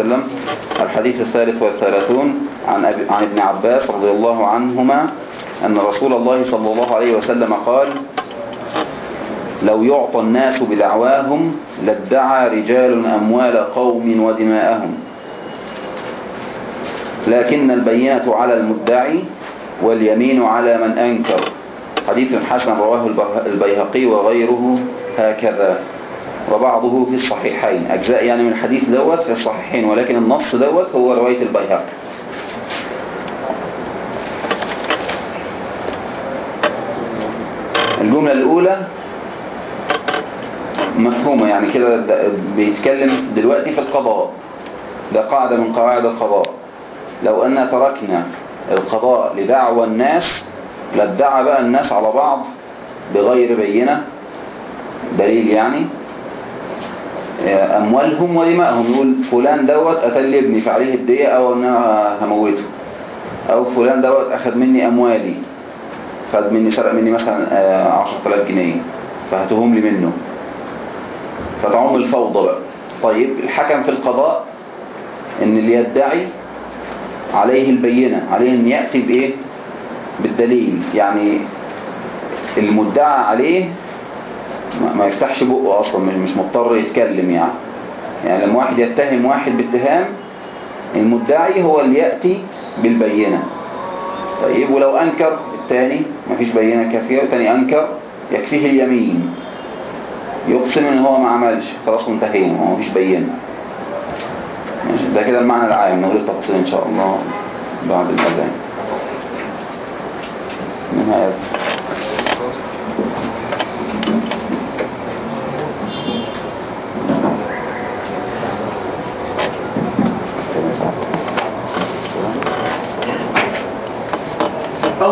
وسلم الحديث الثالث والثلاثون عن, أبي عن ابن عباس رضي الله عنهما أن رسول الله صلى الله عليه وسلم قال لو يعطى الناس بدعواهم لادعى رجال أموال قوم ودماءهم. لكن البينة على المدعي واليمين على من أنكر. حديث حسن رواه البيهقي وغيره هكذا. وبعضه في الصحيحين. أجزاء يعني من الحديث دوت في الصحيحين ولكن النص دوت هو رواية البيهقي. الجملة الأولى مفهومة يعني كده بيتكلم دلوقتي في القضاء ده قاعدة من قواعد القضاء. لو أن تركنا القضاء لدعوى الناس لادعى بقى الناس على بعض بغير بينة دليل يعني أموالهم ودمائهم يقول فلان دوت قتل ابني فعليه الدية أو أن أنا هموته. أو فلان دوت أخذ مني أموالي خد مني سرق مني مثلا 10000 جنيه فهتهم لي منه. فتعم الفوضى بقى. طيب الحكم في القضاء إن اللي يدعي عليه البينة عليه إن يأتي بإيه؟ بالدليل. يعني المدعى عليه ما يفتحش بقه أصلا مش مضطر يتكلم يعني. يعني لما واحد يتهم واحد باتهام المدعي هو اللي يأتي بالبينة. طيب ولو أنكر الثاني مفيش بينة كافية والثاني أنكر يكفيه اليمين. يقسم إن هو ما عملش خلاص انتهينا هو مفيش بينة. ده كده المعنى العام نقول التفاصيل إن شاء الله بعد الأذان. نهاية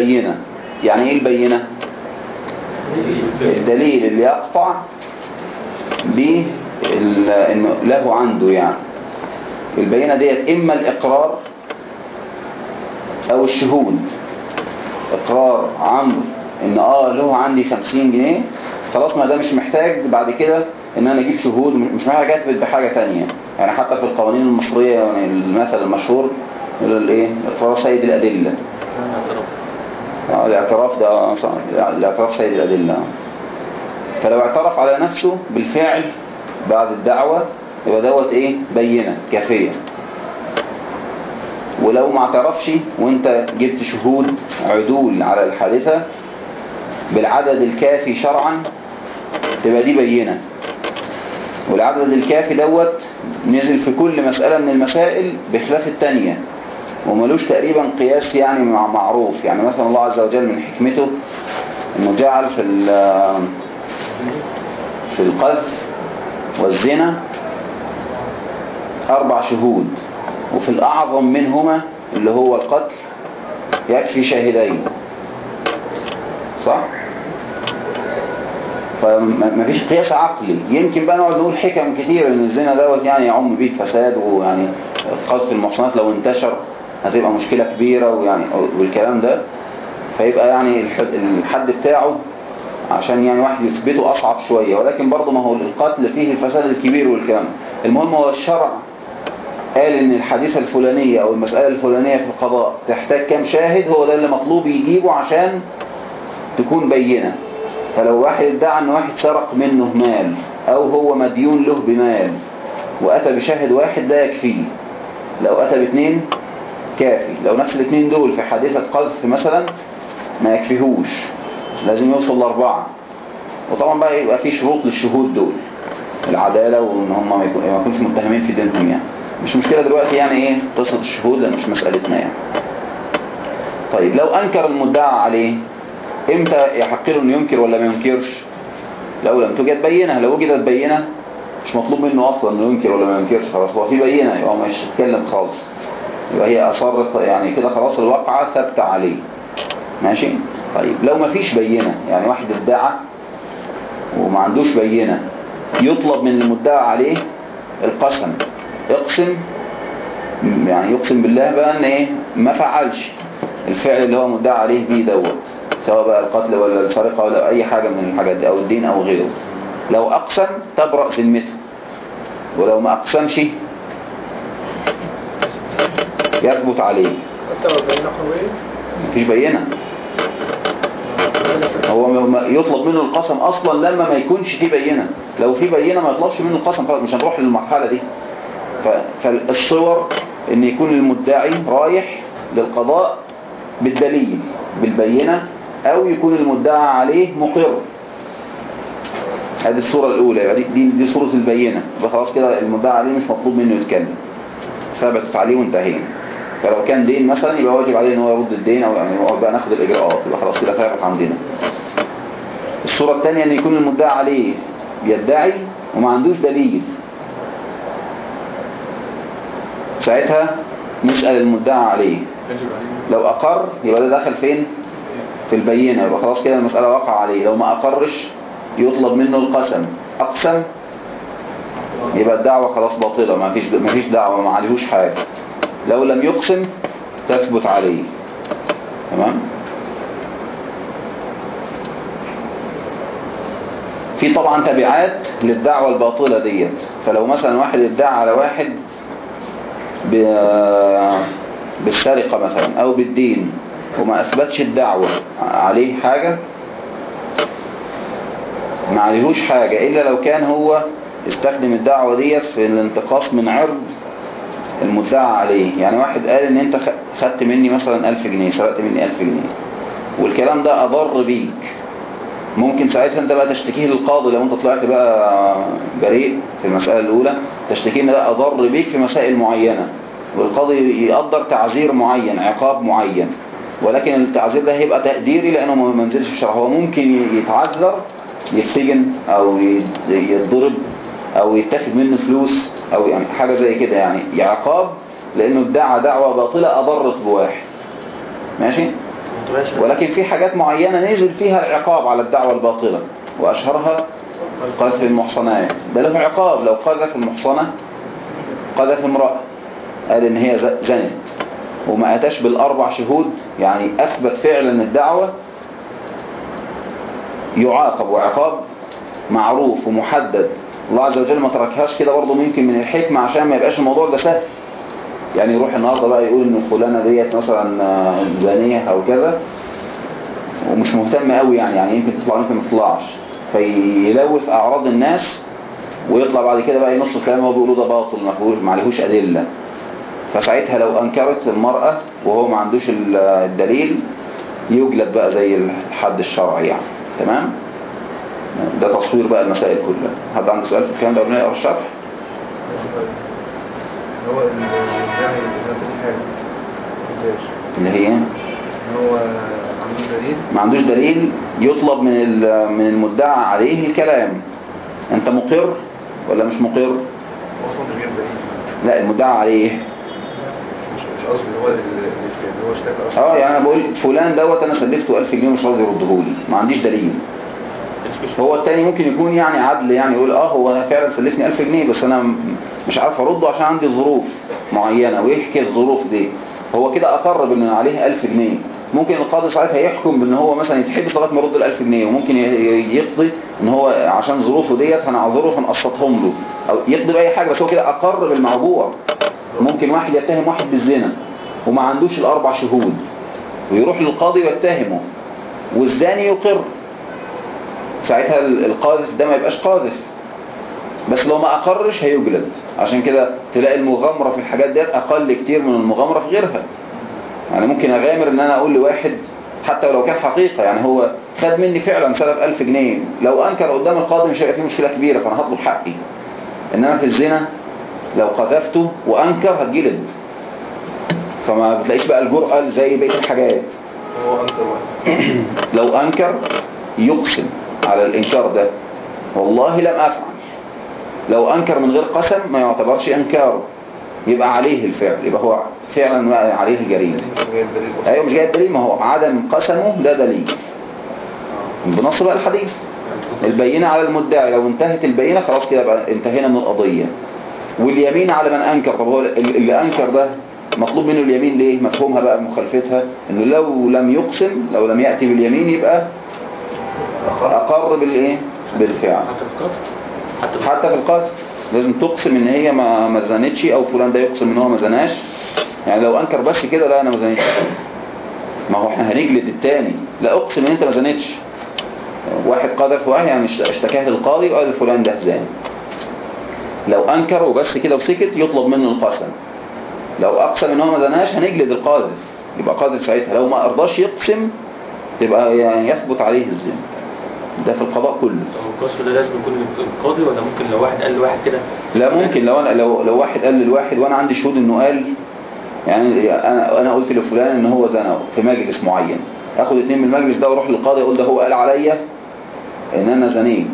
البينة. يعني إيه البينة؟ الدليل. اللي يقطع به إنه له عنده يعني. البينة ديت إما الإقرار أو الشهود. إقرار عمرو إن آه له عندي 50 جنيه خلاص ما ده مش محتاج بعد كده إن أنا أجيب شهود مش محتاج أثبت بحاجة تانية. يعني حتى في القوانين المصرية يعني المثل المشهور يقول الإيه؟ إقرار سيد الأدلة. آه، الاعتراف ده آه،. الاعتراف سيد الأدلة. فلو اعترف على نفسه بالفعل بعد الدعوة يبقى دوت إيه؟ بينة كافية. ولو ما اعترفش وانت جبت شهود عدول على الحادثة بالعدد الكافي شرعا تبقى دي بينة. والعدد الكافي دوت نزل في كل مسألة من المسائل بخلاف التانية. وملوش تقريبا قياس يعني مع- معروف. يعني مثلا الله عز وجل من حكمته إنه جعل في في القذف والزنا أربع شهود وفي الأعظم منهما اللي هو القتل يكفي شاهدين صح؟ فمفيش قياس عقلي. يمكن بقى نقعد نقول حكم كتير إن الزنا دوت يعني يعم به فساد ويعني قذف المحصنات لو انتشر هتبقى مشكلة كبيرة ويعني والكلام ده فيبقى يعني الحد, بتاعه عشان يعني واحد يثبته أصعب شوية. ولكن برضه ما هو القتل فيه الفساد الكبير والكلام. المهم هو الشرع قال إن الحادثة الفلانية أو المسألة الفلانية في القضاء تحتاج كام شاهد؟ هو ده اللي مطلوب يجيبه عشان تكون بينة. فلو واحد ادعى إن واحد سرق منه مال أو هو مديون له بمال وأتى بشاهد واحد ده يكفيه. لو أتى باثنين كافي. لو نفس الاثنين دول في حادثة قذف مثلا ما يكفيهوش. لازم يوصل لأربعة. وطبعا بقى يبقى في شروط للشهود دول. العدالة وإن هم ما يكون- ما يكونش متهمين في دينهم يعني. مش مشكلة دلوقتي يعني إيه؟ قصة الشهود لأن مش مسألتنا يعني. طيب لو أنكر المدعى عليه إمتى يحق له إنه ينكر ولا ما ينكرش؟ لو لم توجد بينة. لو وجدت بينة مش مطلوب منه أصلا إنه ينكر ولا ما ينكرش. خلاص هو في بينة. يبقى مش هيتكلم خالص. يبقى هي اصرت يعني كده خلاص الواقعة ثابتة عليه. ماشي؟ طيب لو ما فيش بينة يعني واحد ادعى وما عندوش بينة يطلب من المدعى عليه القسم. اقسم يعني يقسم بالله بقى إن إيه؟ ما فعلش الفعل اللي هو مدعى عليه بيه دوت سواء بقى القتل ولا السرقة ولا أي حاجة من الحاجات دي أو الدين أو غيره. لو أقسم تبرأ ذمته ولو ما أقسمش يثبت عليه. مفيش بينة. هو يطلب منه القسم أصلا لما ما يكونش فيه بينة. لو في بينة ما يطلبش منه القسم خلاص مش هنروح للمرحلة دي. فالصور إن يكون المدعي رايح للقضاء بالدليل بالبينة أو يكون المدعى عليه مقر. هذه الصورة الأولى يعني دي, دي صورة البينة. خلاص كده المدعى عليه مش مطلوب منه يتكلم. ثبتت عليه وانتهينا. فلو كان دين مثلا يبقى واجب عليه إن هو يرد الدين أو يعني بقى ناخد الإجراءات. يبقى خلاص كده ثابت عندنا. الصورة الثانية إن يكون المدعى عليه بيدعي وما عندوش دليل. ساعتها نسأل المدعى عليه. لو أقر يبقى ده دخل فين؟ في البينة. يبقى خلاص كده المسألة وقع عليه. لو ما أقرش يطلب منه القسم. أقسم؟ يبقى الدعوة خلاص باطلة. ما فيش ما فيش دعوة ما عليهوش حاجة. لو لم يقسم تثبت عليه. تمام؟ في طبعا تبعات للدعوة الباطلة ديت. فلو مثلا واحد ادعى على واحد بالسرقة مثلا أو بالدين وما أثبتش الدعوة عليه حاجة ما عليهوش حاجة إلا لو كان هو استخدم الدعوة ديت في الانتقاص من عرض المدعى عليه. يعني واحد قال إن أنت خدت مني مثلا ألف جنيه سرقت مني ألف جنيه. والكلام ده أضر بيك. ممكن ساعتها أنت بقى تشتكيه للقاضي لو أنت طلعت بقى بريء في المسألة الأولى تشتكيه إن ده أضر بيك في مسائل معينة. والقاضي يقدر تعذير معين عقاب معين. ولكن التعذير ده هيبقى تقديري لأنه ما منزلش في شرع هو ممكن يتعذر يتسجن أو يت- يتضرب أو يتاخد منه فلوس. أو يعني حاجة زي كده يعني عقاب لأنه ادعى دعوة باطلة اضرت بواحد ماشي؟ ولكن في حاجات معينة نزل فيها العقاب على الدعوة الباطلة وأشهرها قذف المحصنات. ده له عقاب لو قذف المحصنة قذف امرأة قال إن هي زنت. وما أتاش بالأربع شهود يعني أثبت فعلا الدعوة يعاقب. وعقاب معروف ومحدد. الله عز وجل ما تركهاش كده برضه ممكن من الحكمة عشان ما يبقاش الموضوع ده سهل. يعني يروح النهارده بقى يقول إن فلانة ديت مثلا زانية أو كذا ومش مهتم قوي يعني يعني يمكن تطلع يمكن ما تطلعش. فيلوث أعراض الناس ويطلع بعد كده بقى ينص الكلام هو بيقوله ده باطل ما عليهوش أدلة. فساعتها لو أنكرت المرأة وهو ما عندوش ال- الدليل يجلد بقى زي الحد الشرعي يعني. تمام؟ ده تصوير بقى المسائل كلها. حد عنده سؤال في الكلام ده قبل ما نقرا الشرح؟ هو. اللي هي؟ إن هو عنده دليل؟ ما عندوش دليل يطلب من من المدعى عليه الكلام. أنت مقر ولا مش مقر؟ أصلا مش جايب دليل. لا المدعى عليه. مش مش قصدي هو اللي اللي هو اشتكى أصلا. آه يعني أنا بقول فلان دوت أنا سلفته 1000 جنيه مش راضي يردهولي. ما عنديش دليل. هو التاني ممكن يكون يعني عدل يعني يقول آه هو فعلا سلفني 1000 جنيه بس أنا مش عارف أرده عشان عندي ظروف معينة. ويحكي الظروف دي. هو كده أقر بان عليه 1000 جنيه. ممكن القاضي ساعتها يحكم بان هو مثلا يتحبس لغايه ما يرد ال 1000 جنيه وممكن يقضي إن هو عشان ظروفه ديت هنعذره هنقسطهم له. أو يقضي بأي حاجة بس هو كده أقر بالموضوع. ممكن واحد يتهم واحد بالزنا وما عندوش الأربع شهود ويروح للقاضي ويتهمه والزاني يقر. ساعتها ال- القاذف ده ما يبقاش قاذف. بس لو ما أقرش هيجلد. عشان كده تلاقي المغامرة في الحاجات ديت أقل كتير من المغامرة في غيرها. يعني ممكن أغامر إن أنا أقول لواحد حتى ولو كان حقيقة يعني هو خد مني فعلا سلف ألف جنيه. لو أنكر قدام القاضي مش هيبقى فيه مشكلة كبيرة فأنا هطلب حقي. إنما في الزنا لو قذفته وأنكر هتجلد. فما بتلاقيش بقى الجرأة زي بقية الحاجات. لو أنكر يقسم. على الإنكار ده. والله لم أفعل. لو أنكر من غير قسم ما يعتبرش إنكاره يبقى عليه الفعل. يبقى هو فعلا عليه الجريمة. أيوة مش جاي الدليل ما هو عدم قسمه ده دليل. بنص بقى الحديث. البينة على المدعي. لو انتهت البينة خلاص كده بقى انتهينا من القضية. واليمين على من أنكر. طب هو اللي أنكر ده مطلوب منه اليمين ليه؟ مفهومها بقى مخالفتها. إنه لو لم يقسم لو لم يأتي باليمين يبقى أقر بالإيه؟ بالفعل. حتى في القتل لازم تقسم إن هي ما ما زنتش أو فلان ده يقسم إن هو ما زناش. يعني لو أنكر بس كده لا أنا ما زنتش ما هو إحنا هنجلد التاني. لا أقسم إن أنت ما زنتش واحد قذف واحد يعني اشت- اشتكاه للقاضي وقال فلان ده زاني لو أنكر وبس كده وسكت يطلب منه القسم. لو أقسم إن هو ما زناش هنجلد القاذف يبقى قاذف ساعتها. لو ما أرضاش يقسم يبقى يعني يثبت عليه الزنا ده في القضاء كله. هو القصر ده لازم يكون القاضي ولا ممكن لو واحد قال لواحد كده؟ لا ممكن لو أنا لو لو واحد قال للواحد وأنا عندي شهود إنه قال يعني أنا أنا قلت لفلان إن هو زنا في مجلس معين. آخد اتنين من المجلس ده وأروح للقاضي أقول ده هو قال عليا إن أنا زنيت.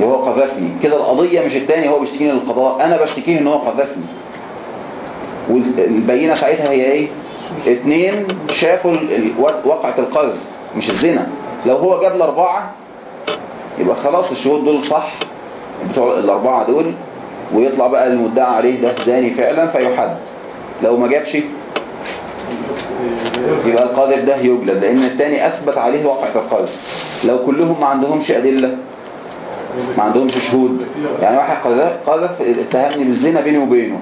وهو قذفني. كده القضية مش التاني هو بيشتكيني للقضاء. أنا بشتكيه إن هو قذفني. والبينة ساعتها هي إيه؟ اتنين شافوا وقعة القذف مش الزنا. لو هو جاب الأربعة يبقى خلاص الشهود دول صح. بتوع الأربعة دول ويطلع بقى المدعى عليه ده زاني فعلا فيحد. لو ما جابش يبقى القاذف ده يجلد لأن التاني أثبت عليه وقعة القذف. لو كلهم ما عندهمش أدلة ما عندهمش شهود. يعني واحد قذف اتهمني بالزنا بيني وبينه.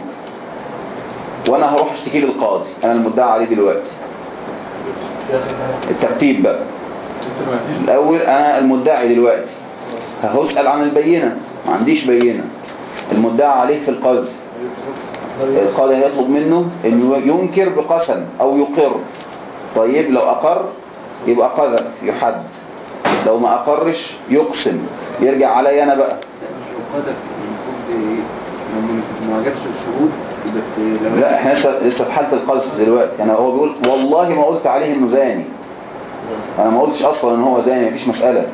وأنا هروح اشتكي للقاضي. أنا المدعى عليه دلوقتي. الترتيب بقى. الأول أنا المدعي دلوقتي. هسأل عن البينة. ما عنديش بينة. المدعى عليه في القذف. القاضي هيطلب منه انه ينكر بقسم أو يقر. طيب لو أقر يبقى قذف يحد. لو ما أقرش يقسم. يرجع علي أنا بقى. ما جابش الشهود لا إحنا لسه لسه في حالة القذف دلوقتي. أنا هو بيقول والله ما قلت عليه إنه زاني. أنا ما قلتش أصلا إن هو زاني مفيش مسألة.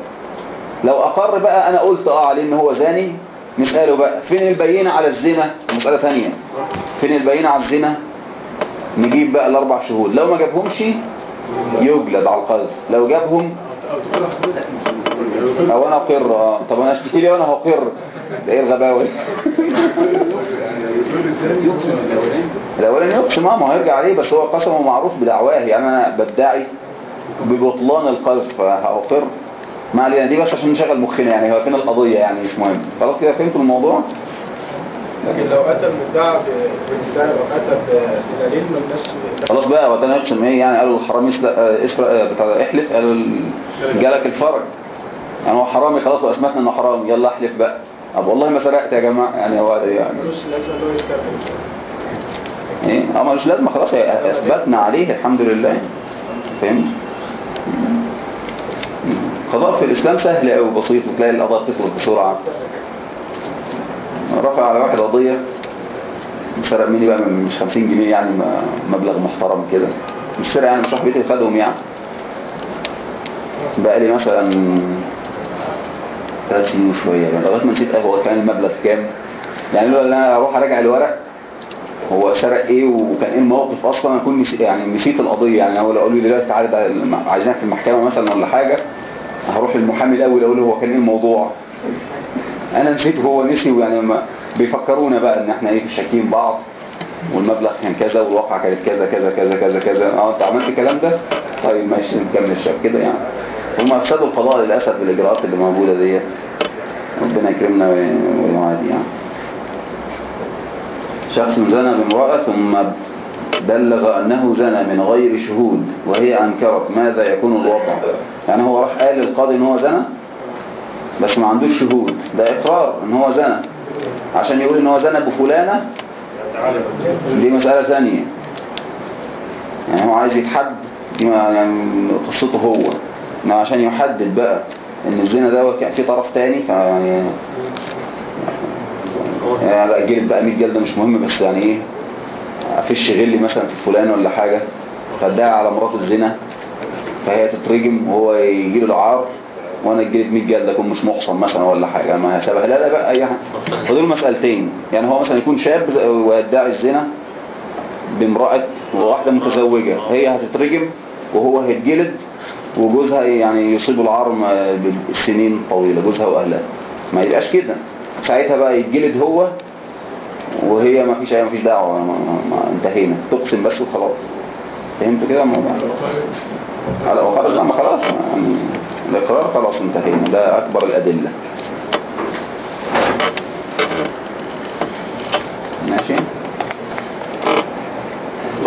لو أقر بقى أنا قلت آه عليه ان هو زاني نسأله بقى. فين البينة على الزنا؟ مسألة ثانية. فين البينة على الزنا؟ نجيب بقى الأربع شهود. لو ما جابهمش يجلد على القذف. لو جابهم أو أنا أقر آه. طب أنا اشتكي لي وأنا هقر. ده إيه الغباوة دي؟ يقسم الأولاني يقسم آه ما هيرجع عليه بس هو قسمه معروف بدعواه. يعني أنا بدعي ببطلان القذف فهأقر. ما علينا دي بس عشان نشغل مخنا يعني هو فين القضية يعني مش مهم. خلاص كده فهمتوا الموضوع؟ لكن لو اتى المدعى بالدعاء أو اتى بدليل ملناش خلاص بقى يقسم إيه؟ يعني قالوا الحرامي اسرق آه، بتاع إحلف قالوا ال- جالك الفرج. يعني هو حرامي خلاص واثبتنا إنه حرامي يلا إحلف بقى. طب والله ما سرقت يا جماعة يعني هو يعني إيه؟ أه ملوش لازمه خلاص أثبتنا عليه الحمد لله. فهمت؟ قضاء في الإسلام سهل قوي بسيط وتلاقي القضاء تخلص بسرعة. رفع على واحد قضية سرق مني بقى من- مش 50 جنيه يعني مبلغ محترم كده. مش سرق يعني مش راح بيتي خدهم يعني. بقى لي مثلا ثلاث سنين وشوية. بقى لغاية ما نسيت هو كان المبلغ كام. يعني لو أنا أروح أراجع الورق هو سرق إيه وكان إيه الموقف أصلا؟ نسي يعني نسيت القضية. يعني هو لو قالوا لي دلوقتي تعالى عايزينك في المحكمة مثلا ولا حاجة هروح للمحامي الأول أقول له هو كان إيه الموضوع. أنا نسيت وهو نسي ويعني بيفكرونا بقى إن إحنا إيه شاكين بعض والمبلغ كان كذا والواقع كانت كذا كذا كذا كذا. كذا آه أنت عملت الكلام ده؟ طيب ماشي نكمل الشاب كده يعني. هم افسدوا القضاء للأسف بالإجراءات اللي موجودة ديت. ربنا يكرمنا ويعادي يعني شخص زنى بامرأة ثم بلغ أنه زنى من غير شهود وهي أنكرت ماذا يكون الوضع. يعني هو راح قال للقاضي إن هو زنى بس ما عندوش شهود. ده إقرار إن هو زنى. عشان يقول إن هو زنى بفلانة دي مسألة ثانية. يعني هو عايز يتحد يعني قصته هو. انما عشان يحدد بقى إن الزنا ده كان في طرف تاني فيعني يعني لا جلد بقى 100 جلده مش مهم بس يعني إيه افش غلي مثلا في فلان ولا حاجة فادعي على مراته الزنا فهي تترجم وهو يجي له العار وأنا الجلد 100 جلده أكون مش محصن مثلا ولا حاجة ما هسبها لا لا بقى أي حاجة. فدول مسألتين. يعني هو مثلا يكون شاب ويدعي الزنا بامرأة واحدة متزوجة هي هتترجم وهو هيتجلد وجوزها يعني يصيب العار بالسنين طويلة جوزها وأهلها. ما يبقاش كده. ساعتها بقى يتجلد هو وهي ما فيش ما فيش دعوة ما ما انتهينا. تقسم بس وخلاص. فهمت كده الموضوع على لا ما خلاص الإقرار خلاص انتهينا. ده أكبر الأدلة. ماشي؟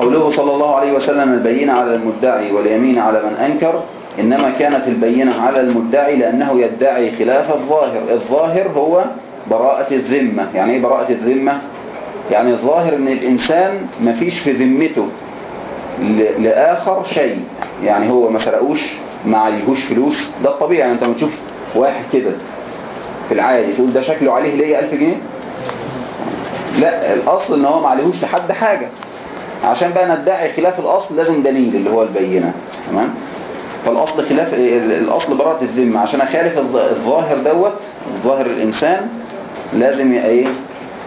قوله صلى الله عليه وسلم البينة على المدعي واليمين على من أنكر إنما كانت البينة على المدعي لأنه يدعي خلاف الظاهر. الظاهر هو براءة الذمة. يعني إيه براءة الذمة؟ يعني الظاهر إن الإنسان مفيش في ذمته لآخر شيء. يعني هو ما سرقوش ما عليهوش فلوس. ده الطبيعي. يعني أنت لما تشوف واحد كده في العادي تقول ده شكله عليه ليا 1000 جنيه؟ لا الأصل إن هو ما عليهوش لحد حاجة. عشان بقى ندعي خلاف الأصل لازم دليل اللي هو البينة. تمام؟ فالأصل خلاف الأصل براءة الذمة عشان أخالف الظ- الظاهر دوت ظاهر الإنسان لازم إيه؟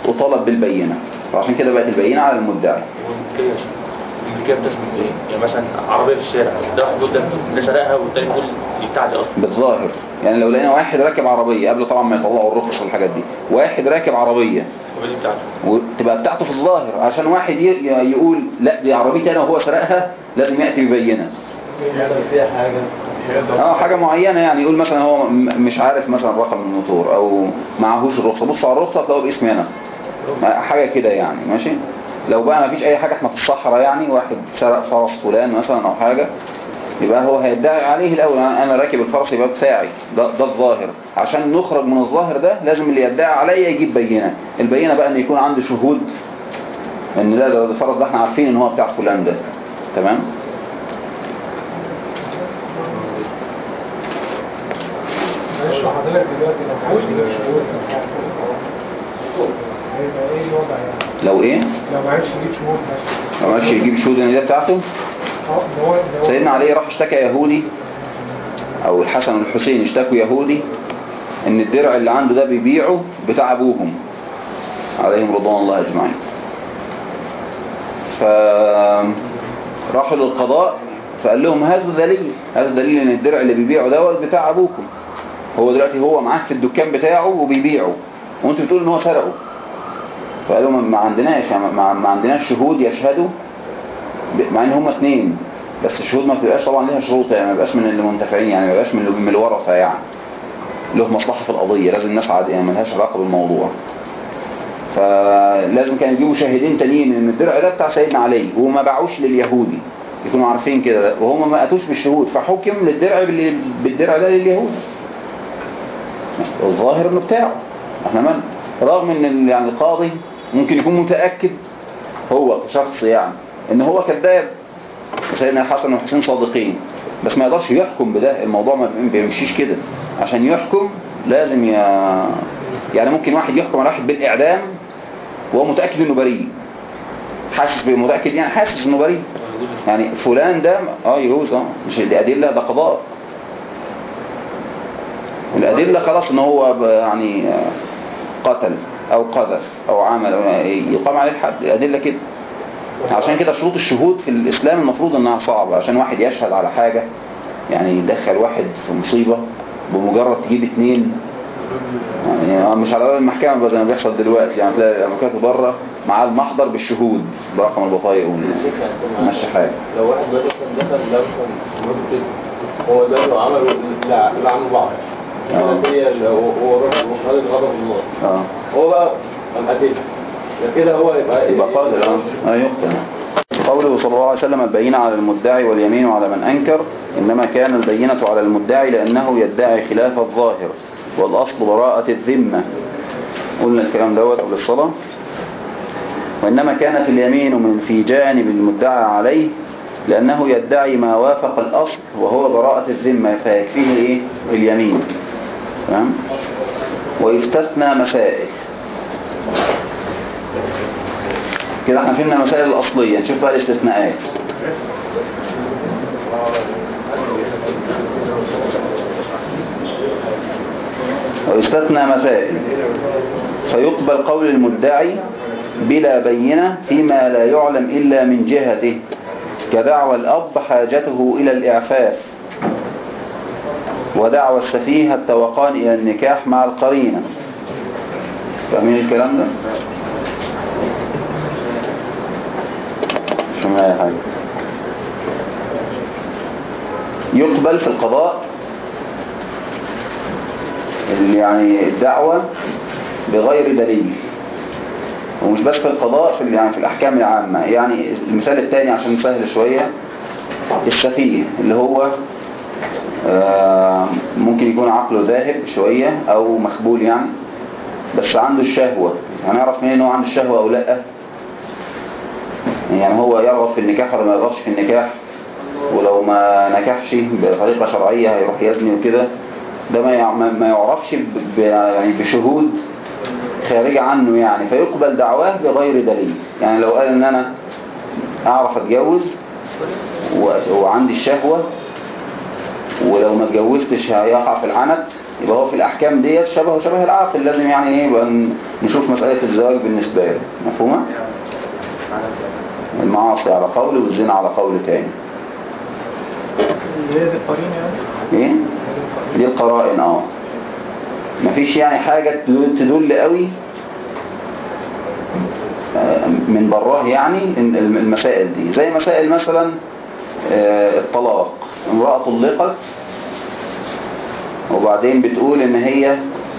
أطالب بالبينة. وعشان كده بقت البينة على المدعي. الملكية بتثبت إيه؟ يعني مثلا عربية في الشارع ده واحد ده سرقها والتاني يقول دي بتاعتي أصلا بالظاهر. يعني لو لقينا واحد راكب عربية قبل طبعا ما يطلعوا الرخص والحاجات دي. واحد راكب بتاعته وتبقى بتاعته في الظاهر. عشان واحد يقول لا دي عربيتي أنا وهو سرقها لازم فيها حاجة آه حاجة معينة يعني. يقول مثلا هو مش عارف مثلا رقم الموتور أو معهوش الرخصة. بص على الرخصة تلاقوا باسمي أنا حاجة كده يعني ماشي؟ لو بقى ما فيش أي حاجة إحنا في الصحراء يعني واحد سرق فرس فلان مثلا أو حاجة يبقى هو هيدعي عليه الأول. أنا راكب الفرس يبقى بتاعي. ده, ده الظاهر. عشان نخرج من الظاهر ده لازم اللي يدعي عليا يجيب بينة. البينة بقى إن يكون عنده شهود إن لا ده الفرس ده إحنا عارفين إن هو بتاع فلان ده. تمام؟ لو إيه؟ لو لو معرفش يجيب شهور بس ما ماشي يجيب شهود ده بتاعته؟ سيدنا علي راح اشتكى يهودي أو الحسن والحسين اشتكوا يهودي إن الدرع اللي عنده ده بيبيعه بتاع أبوهم. عليهم رضوان الله أجمعين. فراحوا للقضاء فقال لهم هذا دليل هذا دليل إن الدرع اللي بيبيعه دوت بتاع أبوكم. هو دلوقتي هو معاه في الدكان بتاعه وبيبيعه. وانتوا بتقولوا إن هو سرقه. فقالوا ما عندناش ما عندناش شهود يشهدوا مع إن هم اثنين بس الشهود ما بتبقاش طبعا ليها شروط يعني ما بيبقاش من المنتفعين يعني ما بيبقاش من الورثة يعني. له مصلحة في القضية لازم الناس عاد يعني ملهاش علاقة بالموضوع. فلازم كانوا يجيبوا شاهدين تانيين ان الدرع ده بتاع سيدنا علي وما باعوش لليهودي. يكونوا عارفين كده. وهم ما أتوش بالشهود فحكم للدرع بالدرع ده لليهود. الظاهر إنه بتاعه. إحنا من رغم إن يعني القاضي ممكن يكون متأكد هو شخص يعني إن هو كذاب سيدنا الحسن والحسين صادقين. بس ما يقدرش يحكم بده الموضوع ما بيمشيش كده. عشان يحكم لازم ي... يعني ممكن واحد يحكم على واحد بالإعدام وهو متأكد إنه بريء. حاسس متأكد يعني حاسس إنه بريء. يعني فلان ده آه يجوز آه مش دي أدلة ده قضاء. الأدلة خلاص إن هو يعني قتل أو قذف أو عمل يقام عليه الحد. الأدلة كده. عشان كده شروط الشهود في الإسلام المفروض إنها صعبة عشان واحد يشهد على حاجة يعني يدخل واحد في مصيبة بمجرد تجيب اتنين. يعني مش على باب المحكمة زي ما بيحصل دلوقتي يعني تلاقي الأمريكات بره معاه المحضر بالشهود برقم البطايق ومشي حاجة. لو واحد دخل مراته كده هو ده عملوا اللي عملوا بعض. هو وخالد غضب الله آه. هو بقى قتل كده هو يبقى يبقى قادر آه. يقتل قوله صلى الله عليه وسلم البينة على المدعي واليمين على من أنكر إنما كان البينة على المدعي لأنه يدعي خلاف الظاهر والأصل براءة الذمة. قلنا الكلام دوت قبل الصلاة. وإنما كانت اليمين من في جانب المدعى عليه لأنه يدعي ما وافق الأصل وهو براءة الذمة فيكفيه إيه؟ اليمين. تمام؟ ويستثنى مسائل. كده إحنا فهمنا المسائل الأصلية نشوف بقى الاستثناءات. ويستثنى مسائل. فيقبل قول المدعي بلا بينة فيما لا يعلم إلا من جهته. كدعوى الأب حاجته إلى الإعفاف. ودعوى السفيه التوقان إلى النكاح مع القرينة. فاهمين الكلام ده؟ مش أي حاجة. يقبل في القضاء يعني الدعوة بغير دليل. ومش بس في القضاء في يعني في الأحكام العامة. يعني المثال الثاني عشان نسهل شوية السفيه اللي هو ممكن يكون عقله ذاهب شوية أو مخبول يعني بس عنده الشهوة. هنعرف منين هو عنده الشهوة أو لأ؟ يعني هو يرغب في النكاح ولا ما يرغبش في النكاح؟ ولو ما نكحش بطريقة شرعية هيروح يزني وكده. ده ما يع- ما ما يعرفش يعني بشهود خارجة عنه يعني. فيقبل دعواه بغير دليل. يعني لو قال إن أنا أعرف أتجوز وعندي الشهوة ولو ما اتجوزتش هيقع في العنت يبقى هو في الأحكام ديت شبه شبه العاقل لازم يعني إيه يبقى نشوف مسألة الزواج بالنسبة له. مفهومة؟ المعاصي على قول والزنا على قول تاني. يعني؟ إيه؟ دي القرائن آه. مفيش يعني حاجة تدل قوي آه، من براه يعني المسائل دي. زي مسائل مثلا آه، الطلاق. امرأة طلقت وبعدين بتقول إن هي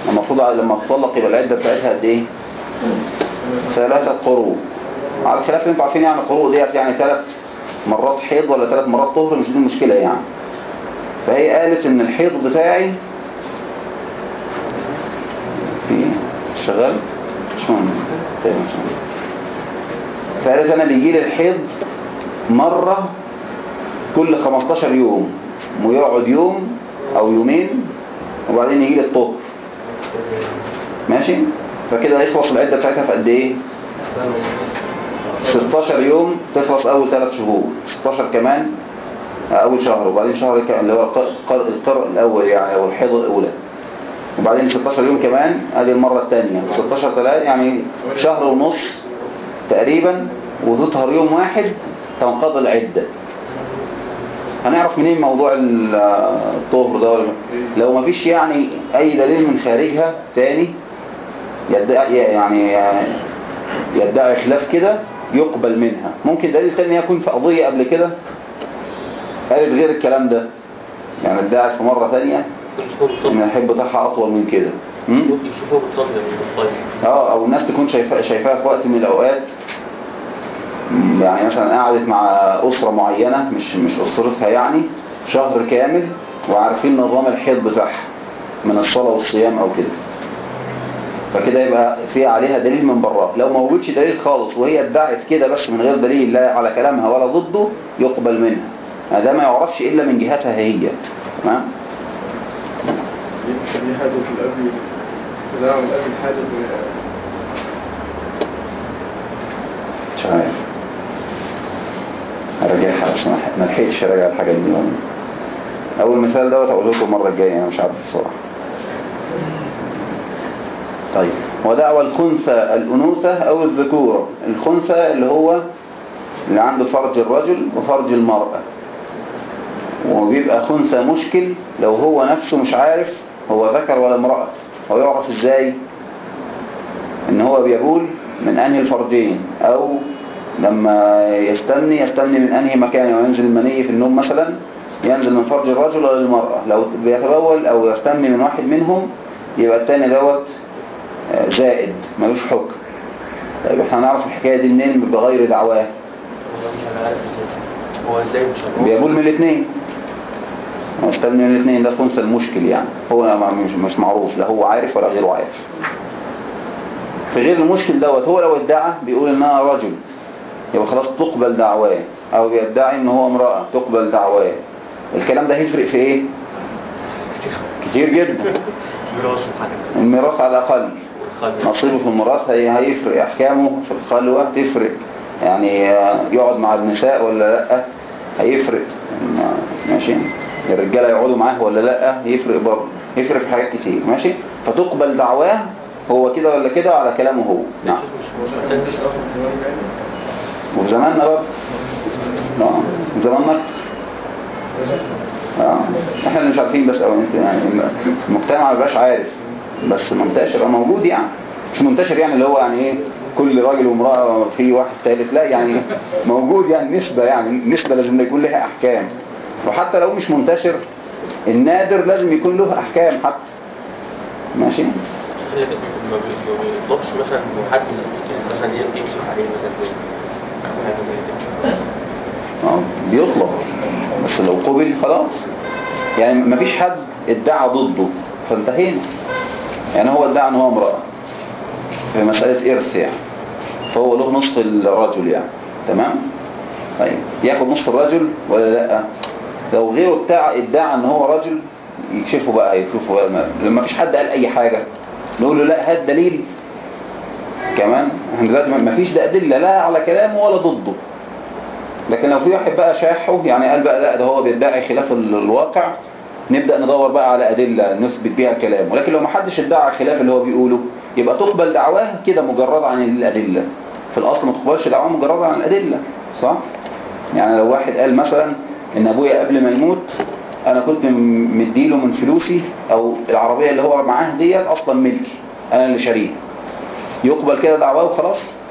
المفروض لما تطلق يبقى العدة بتاعتها قد إيه ثلاثة قروء على الخلاف اللي أنتوا عارفين يعني القروء ديت يعني ثلاث مرات حيض ولا ثلاث مرات طهر مش دي المشكلة يعني فهي قالت إن الحيض بتاعي في؟ شغال مش مهم طيب. فقالت أنا بيجي لي الحيض مرة كل 15 يوم ويقعد يوم أو يومين وبعدين يجي لي الطهر. ماشي؟ فكده يخلص العدة بتاعتها في قد إيه؟ 16 يوم تخلص أول 3 شهور. 16 كمان أول شهر وبعدين شهر اللي هو الق- القر القر الأول يعني أو الحيض الأولى. وبعدين 16 يوم كمان ادي المرة الثانية. 16 ثلاثة يعني شهر ونص تقريبا وتطهر يوم واحد تنقضي العدة. هنعرف منين موضوع ال- الطهر ده؟ ولا لو ما فيش يعني أي دليل من خارجها تاني يدعي يعني يدعي خلاف كده يقبل منها. ممكن دليل تاني يكون في قضية قبل كده؟ قالت غير الكلام ده. يعني ادعت في مرة تانية إن الحب بتاعها أطول من كده. م? يشوفوه بالطبع مش بالطيب آه أو الناس تكون شايفاها شايفاها في وقت من الأوقات. يعني مثلا قعدت مع أسرة معينة مش مش أسرتها يعني شهر كامل وعارفين نظام الحيض بتاعها من الصلاة والصيام أو كده. فكده يبقى في عليها دليل من براه لو ما وجدش دليل خالص وهي ادعت كده بس من غير دليل لا على كلامها ولا ضده يقبل منها. ده ما يعرفش إلا من جهتها هي. تمام؟ دي حاجة في الأب تداعم الأب الحاجة مش عارف. هراجعها بس ما- لحقتش أراجع الحاجات دي. أول مثال دوت اقوله لكم المرة الجاية أنا مش عارف الصراحه طيب ودعوى الخنثى الأنوثة أو الذكورة. الخنثى اللي هو اللي عنده فرج الرجل وفرج المرأة. وبيبقى خنثى مشكل لو هو نفسه مش عارف هو ذكر ولا امرأة. هو يعرف إزاي إن هو بيقول من أنهي الفرجين؟ أو لما يستني يستني من أنهي مكان وينزل المني في النوم مثلا ينزل من فرج الرجل ولا المرأة. لو بيتبول أو يستني من واحد منهم يبقى التاني دوت آه، زائد ملوش حكم. طيب إحنا هنعرف الحكاية دي منين؟ بغير دعواه. بيقول من الاثنين. هو استني من الاثنين ده خنثى المشكل يعني. هو مش, مش معروف لا هو عارف ولا غيره عارف. في غير المشكل دوت هو لو ادعى بيقول ان أنا رجل. يبقى خلاص تقبل دعواه أو بيدعي ان هو امرأة تقبل دعواه الكلام ده هيفرق في إيه كتير جدا الميراث على الاقل نصيبه في الميراث هي هيفرق احكامه في الخلوة تفرق يعني آه، يقعد مع النساء ولا لا هيفرق آه، ماشي الرجاله يقعدوا معاه ولا لا يفرق برضه يفرق في حاجات كتير ماشي فتقبل دعواه هو كده ولا كده على كلامه هو نعم وفي زماننا برضه. آه في زماننا. آه إحنا اللي مش عارفين بس أو انت يعني المجتمع ما بيبقاش عارف. بس منتشر. موجود يعني. مش منتشر يعني اللي هو يعني إيه كل راجل وامرأة في واحد ثالث لا يعني موجود يعني نسبة يعني نسبة لازم يكون لها أحكام. وحتى لو مش منتشر النادر لازم يكون له أحكام حتى. ماشي؟ ما بي- ما بيطلبش مثلا حد مثلا يمسك عليه مثلا. آه، بيطلب. بس لو قبل خلاص. يعني مفيش حد ادعى ضده. فانتهينا. يعني هو ادعى إن هو امرأة. في مسألة إرث يعني. فهو له نصف الرجل يعني. تمام؟ طيب. ياخد نصف الرجل ولا لأ؟ لو غيره بتاع ادعى إن هو رجل يكشفوا بقى بقى لما مفيش حد قال أي حاجة نقول له لأ هات دليل. كمان إحنا دلوقتي مفيش ده أدلة لا على كلامه ولا ضده. لكن لو في واحد بقى شاحه يعني قال بقى لا ده هو بيدعي خلاف ال- الواقع نبدأ ندور بقى على أدلة نثبت بيها كلامه لكن لو ما حدش ادعى خلاف اللي هو بيقوله يبقى تقبل دعواه كده مجرد عن الأدلة. في الأصل ما تقبلش دعواه مجرد عن الأدلة صح؟ يعني لو واحد قال مثلا إن أبويا قبل ما يموت أنا كنت مديله من فلوسي أو العربية اللي هو معاه ديت أصلا ملكي أنا اللي شاريها. يقبل كده دعواه وخلاص.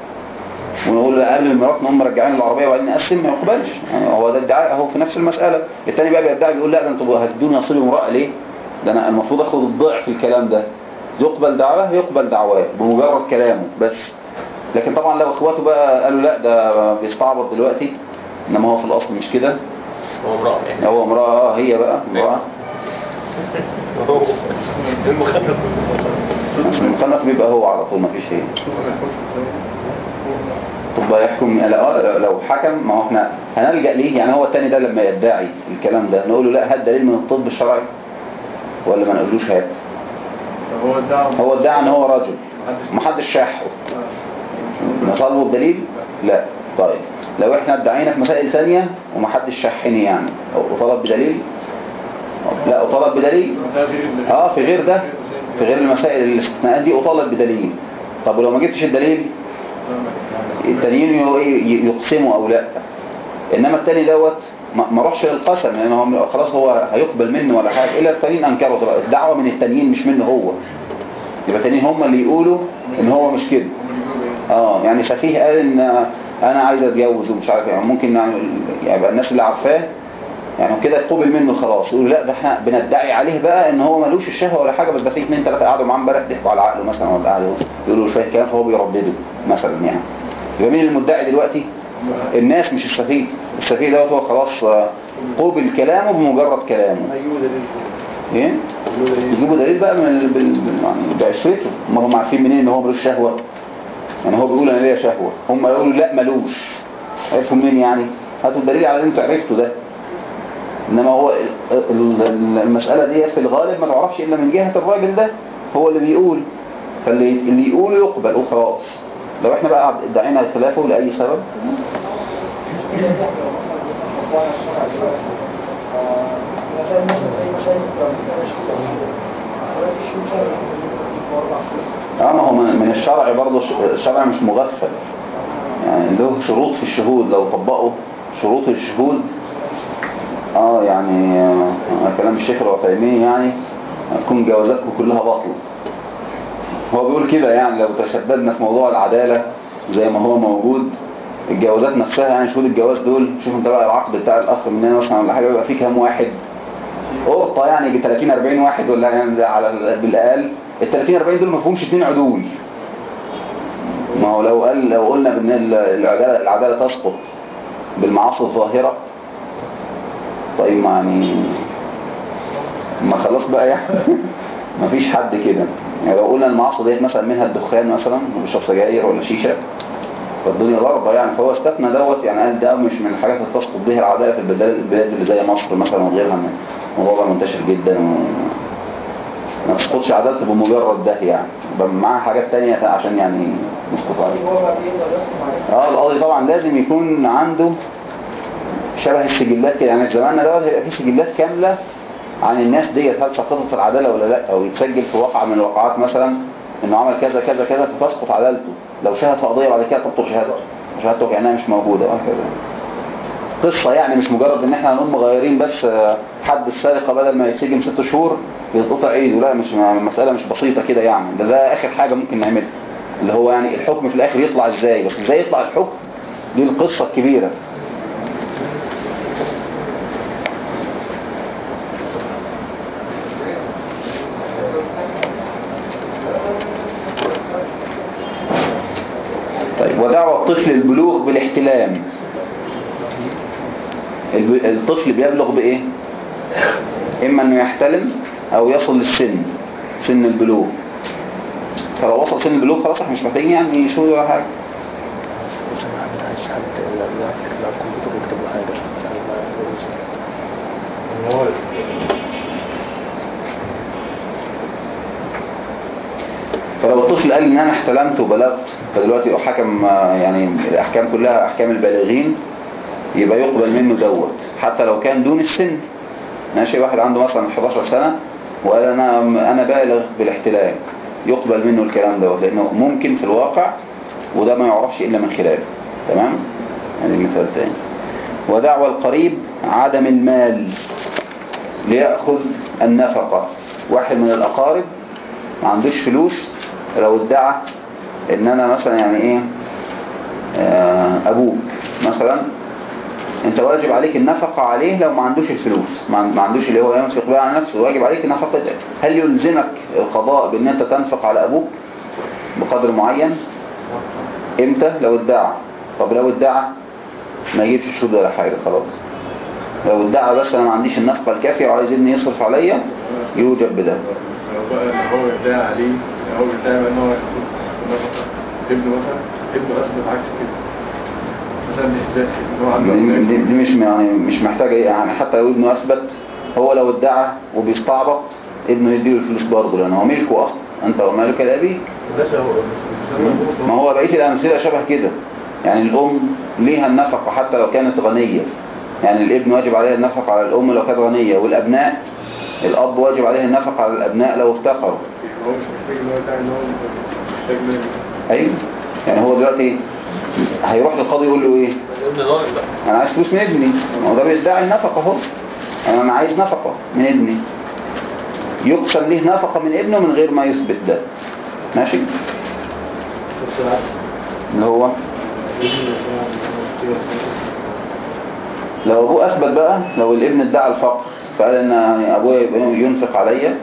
ونقول له قبل الميراث نقوم مرجعين العربية وبعدين نقسم ما يقبلش. يعني هو ده ادعاء اهو في نفس المسألة. الثاني بقى بيدعي بيقول لا ده أنتوا هتدوني نصيب امرأة. ليه؟ ده أنا المفروض آخد الضعف في الكلام ده. يقبل دعواه يقبل دعواه بمجرد كلامه بس. لكن طبعا لو إخواته بقى قالوا لا ده بيستعبط دلوقتي. إنما هو في الأصل مش كده. هو امرأة. يعني هو امرأة آه، هي بقى. امرأة. هو بس المخنث بيبقى هو على طول ما فيش هي طب يحكم لا لو حكم ما هو إحنا هنلجأ ليه؟ يعني هو التاني ده لما يدعي الكلام ده نقول له لا هات دليل من الطب الشرعي. ولا ما نقولوش هات. هو ادعى هو ادعى ان هو رجل. محدش. شاحه. نطالبه بدليل؟ لا. طيب. لو إحنا ادعينا في مسائل تانية ومحدش شاحني يعني أو طلب بدليل؟ لا اطالب بدليل؟ آه في غير ده. في غير المسائل الاستثناءات دي أطالب بدليل. طب ولو ما جبتش الدليل؟ التانيين يقسموا أو لأ. إنما التاني دوت ما روحش للقسم لأن هو خلاص هو هيقبل منه ولا حاجة. إلا التانيين أنكروا طبعا الدعوة من التانيين مش منه هو. يبقى التانيين هم اللي يقولوا إن هو مش كده. آه يعني سفيه قال إن أنا عايز أتجوز ومش عارف يعني ممكن يعني الناس اللي عارفاه يعني كده يقبل منه خلاص. يقول لا ده إحنا بندعي عليه بقى إن هو ملوش الشهوة ولا حاجة بس ده في اثنين ثلاثة قعدوا معاه امبارح ضحكوا على عقله مثلا ولا قعدوا يقولوا شوية كلام فهو بيردده مثلا يعني. يبقى مين المدعي دلوقتي؟ الناس مش السفيه. السفيه دوت هو خلاص قبل كلامه بمجرد كلامه. دليل إيه؟ يجيبوا دليل بقى من ال- بال... يعني بعشرته. ما هم عارفين منين إن هو ملوش شهوة؟ يعني هو بيقول أنا ليا شهوة. هم يقولوا لا ملوش. عرفوا منين يعني؟ هاتوا الدليل على اللي أنتوا عرفتوا ده. إنما هو ال- ال- المسألة دي في الغالب ما تعرفش إلا من جهة الراجل ده هو اللي بيقول. فاللي اللي يقوله يقبل وخلاص. لو إحنا بقى ادعينا خلافه لأي سبب؟ آه ما هو من الشرع برضه الشرع مش مغفل. يعني له شروط في الشهود. لو طبقوا شروط الشهود آه يعني آه كلام الشيخ العثيمين يعني تكون جوازاتكم كلها باطلة. هو بيقول كده يعني لو تشددنا في موضوع العدالة زي ما هو موجود الجوازات نفسها يعني شهود الجواز دول شوف انت بقى العقد بتاع الأخ مننا مثلا ولا حاجة بيبقى فيه كام واحد؟ قرطه يعني يجي 30 40 واحد ولا يعني على ال- بالاقل ال 30 40 دول ما فيهمش اثنين عدول. ما هو لو قال لو قلنا بإن ال- العدالة العدالة تسقط بالمعاصي الظاهرة طيب ما يعني ما خلاص بقى يعني. ما فيش حد كده. يعني لو قلنا المعاصي ديت مثلا منها الدخان مثلا وبيشرب سجاير ولا شيشة فالدنيا ضربة يعني. فهو استثنى دوت يعني قال ده مش من الحاجات اللي تسقط بها العدالة في البلاد البلاد اللي زي مصر مثلا وغيرها. من الموضوع ده منتشر جدا. و... ما تسقطش عدالته بمجرد ده يعني. معاه حاجات تانية عشان يعني نسقط عليه آه القاضي طبعا لازم يكون عنده شبه السجلات كده. يعني زماننا دوت هيبقى في سجلات كاملة عن الناس ديت هل سقطت العدالة ولا لأ؟ أو يتسجل في واقعة من الواقعات مثلا إنه عمل كذا كذا كذا فتسقط عدالته. لو شهد في قضية بعد كده تبطل شهادته. شهادته كأنها مش موجودة وهكذا. قصة يعني مش مجرد إن إحنا هنقوم مغيرين بس آه، حد السرقة بدل ما يتسجن ست شهور يتقطع إيده. لا مش المسألة مش بسيطة كده يعني. ده ده آخر حاجة ممكن نعملها. اللي هو يعني الحكم في الآخر يطلع إزاي؟ بس إزاي يطلع الحكم؟ دي القصة الكبيرة طيب ودعوى الطفل البلوغ بالاحتلام. الطفل بيبلغ بإيه؟ إما أنه يحتلم أو يصل للسن سن البلوغ. فلو وصل سن البلوغ خلاص إحنا مش محتاجين يعني شهود ولا عندهاش حد لا لا لا كمبيوتر يكتب له حاجة عشان ما يقولوش. هو فلو الطفل قال إن أنا احتلمت وبلغت فدلوقتي حكم يعني الأحكام كلها أحكام البالغين يبقى يقبل منه دوت حتى لو كان دون السن. ماشي واحد عنده مثلا 11 سنة وقال أنا أنا بالغ بالاحتلام يقبل منه الكلام دوت لأنه ممكن في الواقع وده ما يعرفش إلا من خلاله. تمام؟ يعني مثال تاني. ودعوى القريب عدم المال ليأخذ النفقة. واحد من الأقارب ما عندوش فلوس لو ادعى ان أنا مثلا يعني إيه آه، أبوك مثلا انت واجب عليك النفقة عليه لو ما عندوش الفلوس ما عندوش اللي هو ينفق بقى على نفسه واجب عليك النفقة هل يلزمك القضاء بان انت تنفق على أبوك بقدر معين؟ إمتى؟ لو ادعى. طب لو ادعى ما يجيبش الشهود ولا حاجة خلاص. لو ادعى بس أنا ما عنديش النفقة الكافية وعايز ابني يصرف عليا يوجب بده. إن هو يدعي عليه إن هو ابنه مثلا ابنه اثبت عكس كده. مثلا دي, مش يعني مش محتاجة يعني حتى لو ابنه أثبت هو لو ادعى وبيستعبط ابنه يديله الفلوس برضه لأن هو ملكه أصلا. أنت ومالك مش ما هو بقية الأمثلة شبه كده. يعني الأم ليها النفقة حتى لو كانت غنية. يعني الابن واجب عليه النفقة على الأم لو كانت غنية والأبناء الأب واجب عليه النفقة على الأبناء لو افتقروا. هو مش محتاج إن هو يدعي إن هو مش محتاج مال أيوه. يعني هو دلوقتي هيروح للقاضي يقول له إيه؟ أنا عايز فلوس من ابني. ما هو ده بيدعي النفقة أهو. أنا أنا عايز نفقة من ابني. يقسم ليه نفقة من ابنه من غير ما يثبت ده. ماشي؟ اللي هو؟ لو أبوه أثبت بقى لو الابن ادعى الفقر فقال إن يعني ابوه ينفق عليا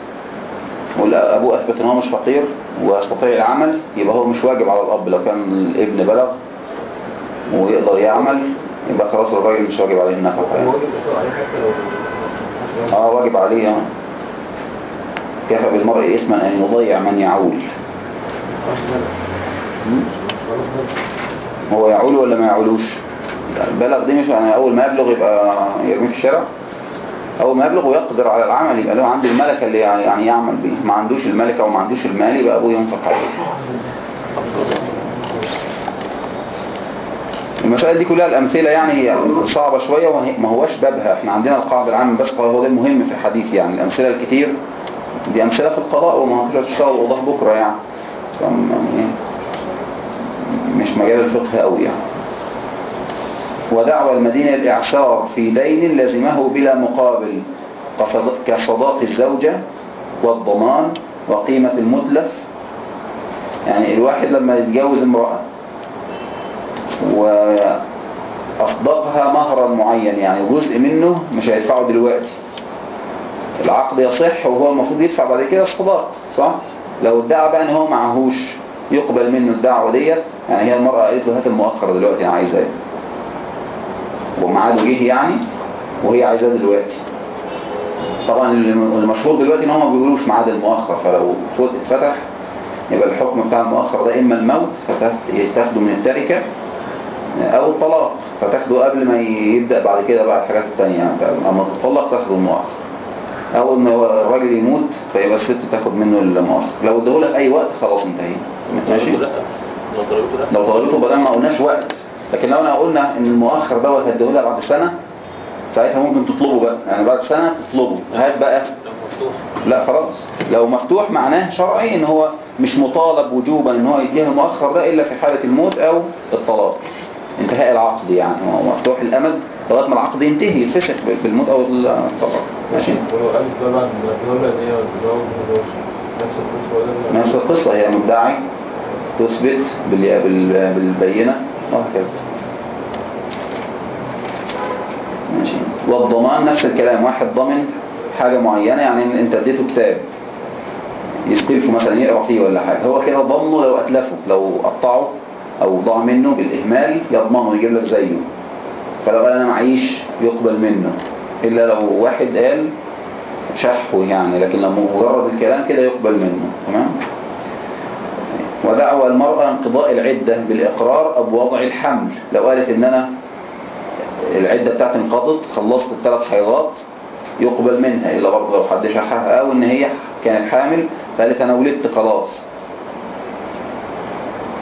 وابوه أثبت إن هو مش فقير ويستطيع العمل يبقى هو مش واجب على الأب. لو كان الابن بلغ ويقدر يعمل يبقى خلاص الراجل مش واجب عليه النفقه يعني. آه واجب عليه آه. كفى بالمرء اسما أن يضيع من يعول؟ هو يعول ولا ما يعولوش؟ البلغ دي مش يعني أول ما يبلغ يبقى يرميه في الشارع؟ أول ما يبلغ ويقدر على العمل يبقى له عنده الملكة اللي يعني يعني يعمل بيها ما عندوش الملكة وما عندوش المال يبقى أبوه ينفق عليه. المسائل دي كلها الأمثلة يعني هي صعبة شوية وما ما هوش بابها. إحنا عندنا القاعدة العامة بس هو ده المهم في الحديث يعني. الأمثلة الكتير. دي أمثلة في القضاء وما مش هتشتغل وضح بكرة يعني. يعني؟ مش مجال الفقه قوي يعني. ودعوى المدينة الإعسار في دين لازمه بلا مقابل كصد- كصداق الزوجة والضمان وقيمة المتلف. يعني الواحد لما يتجوز امرأة وأصدقها مهرا معين يعني جزء منه مش هيدفعه دلوقتي. العقد يصح وهو المفروض يدفع بعد كده الصداق صح؟ لو ادعى بقى إن هو معهوش يقبل منه الدعوة ديت يعني هي المرأة قالت له هات المؤخر دلوقتي أنا عايزاه وميعاده جه يعني وهي عايزاه دلوقتي. طبعا المشهور دلوقتي إن هم ما بيقولوش ميعاد المؤخر فلو فوت اتفتح يبقى الحكم بتاع المؤخر ده إما الموت فتاخده من التركة أو الطلاق فتاخده قبل ما يبدأ بعد كده بقى الحاجات التانية يعني. أما تطلق تاخده المؤخر. أو ان الراجل يموت فيبقى الست تاخد منه المؤخر. لو ادهوله في أي وقت خلاص انتهينا. ماشي. لو طلبته لا لو طلبته بدل ما قلناش وقت. لكن لو أنا قلنا إن المؤخر دوت هديهولها بعد سنة ساعتها ممكن تطلبه بقى. يعني بعد سنة تطلبه. هات بقى لو مفتوح. لا خلاص. لو مفتوح معناه شرعي إن هو مش مطالب وجوبا إن هو يديها المؤخر ده إلا في حالة الموت أو الطلاق. انتهاء العقد يعني. هو مفتوح الأمد لغاية ما العقد ينتهي يتفسخ بالموت أو الطلاق. ماشي؟ نفس القصة. هي مدعي تثبت بال- بال- بالبينة. وهكذا ماشي. والضمان نفس الكلام واحد ضمن حاجة معينة يعني أنت اديته كتاب يستلفه مثلا يقرأ فيه ولا حاجة. هو كده ضمنه لو أتلفه لو قطعه أو ضاع منه بالإهمال يضمنه يجيب لك زيه. فلو قال أنا معيش يقبل منه. إلا لو واحد قال شحه يعني لكن لو مجرد الكلام كده يقبل منه. تمام؟ ودعوى المرأة انقضاء العدة بالإقرار أو بوضع الحمل. لو قالت إن أنا العدة بتاعتي انقضت خلصت الثلاث حيضات يقبل منها. إلا برضه لو حد شحها أو إن هي كانت حامل فقالت أنا ولدت خلاص.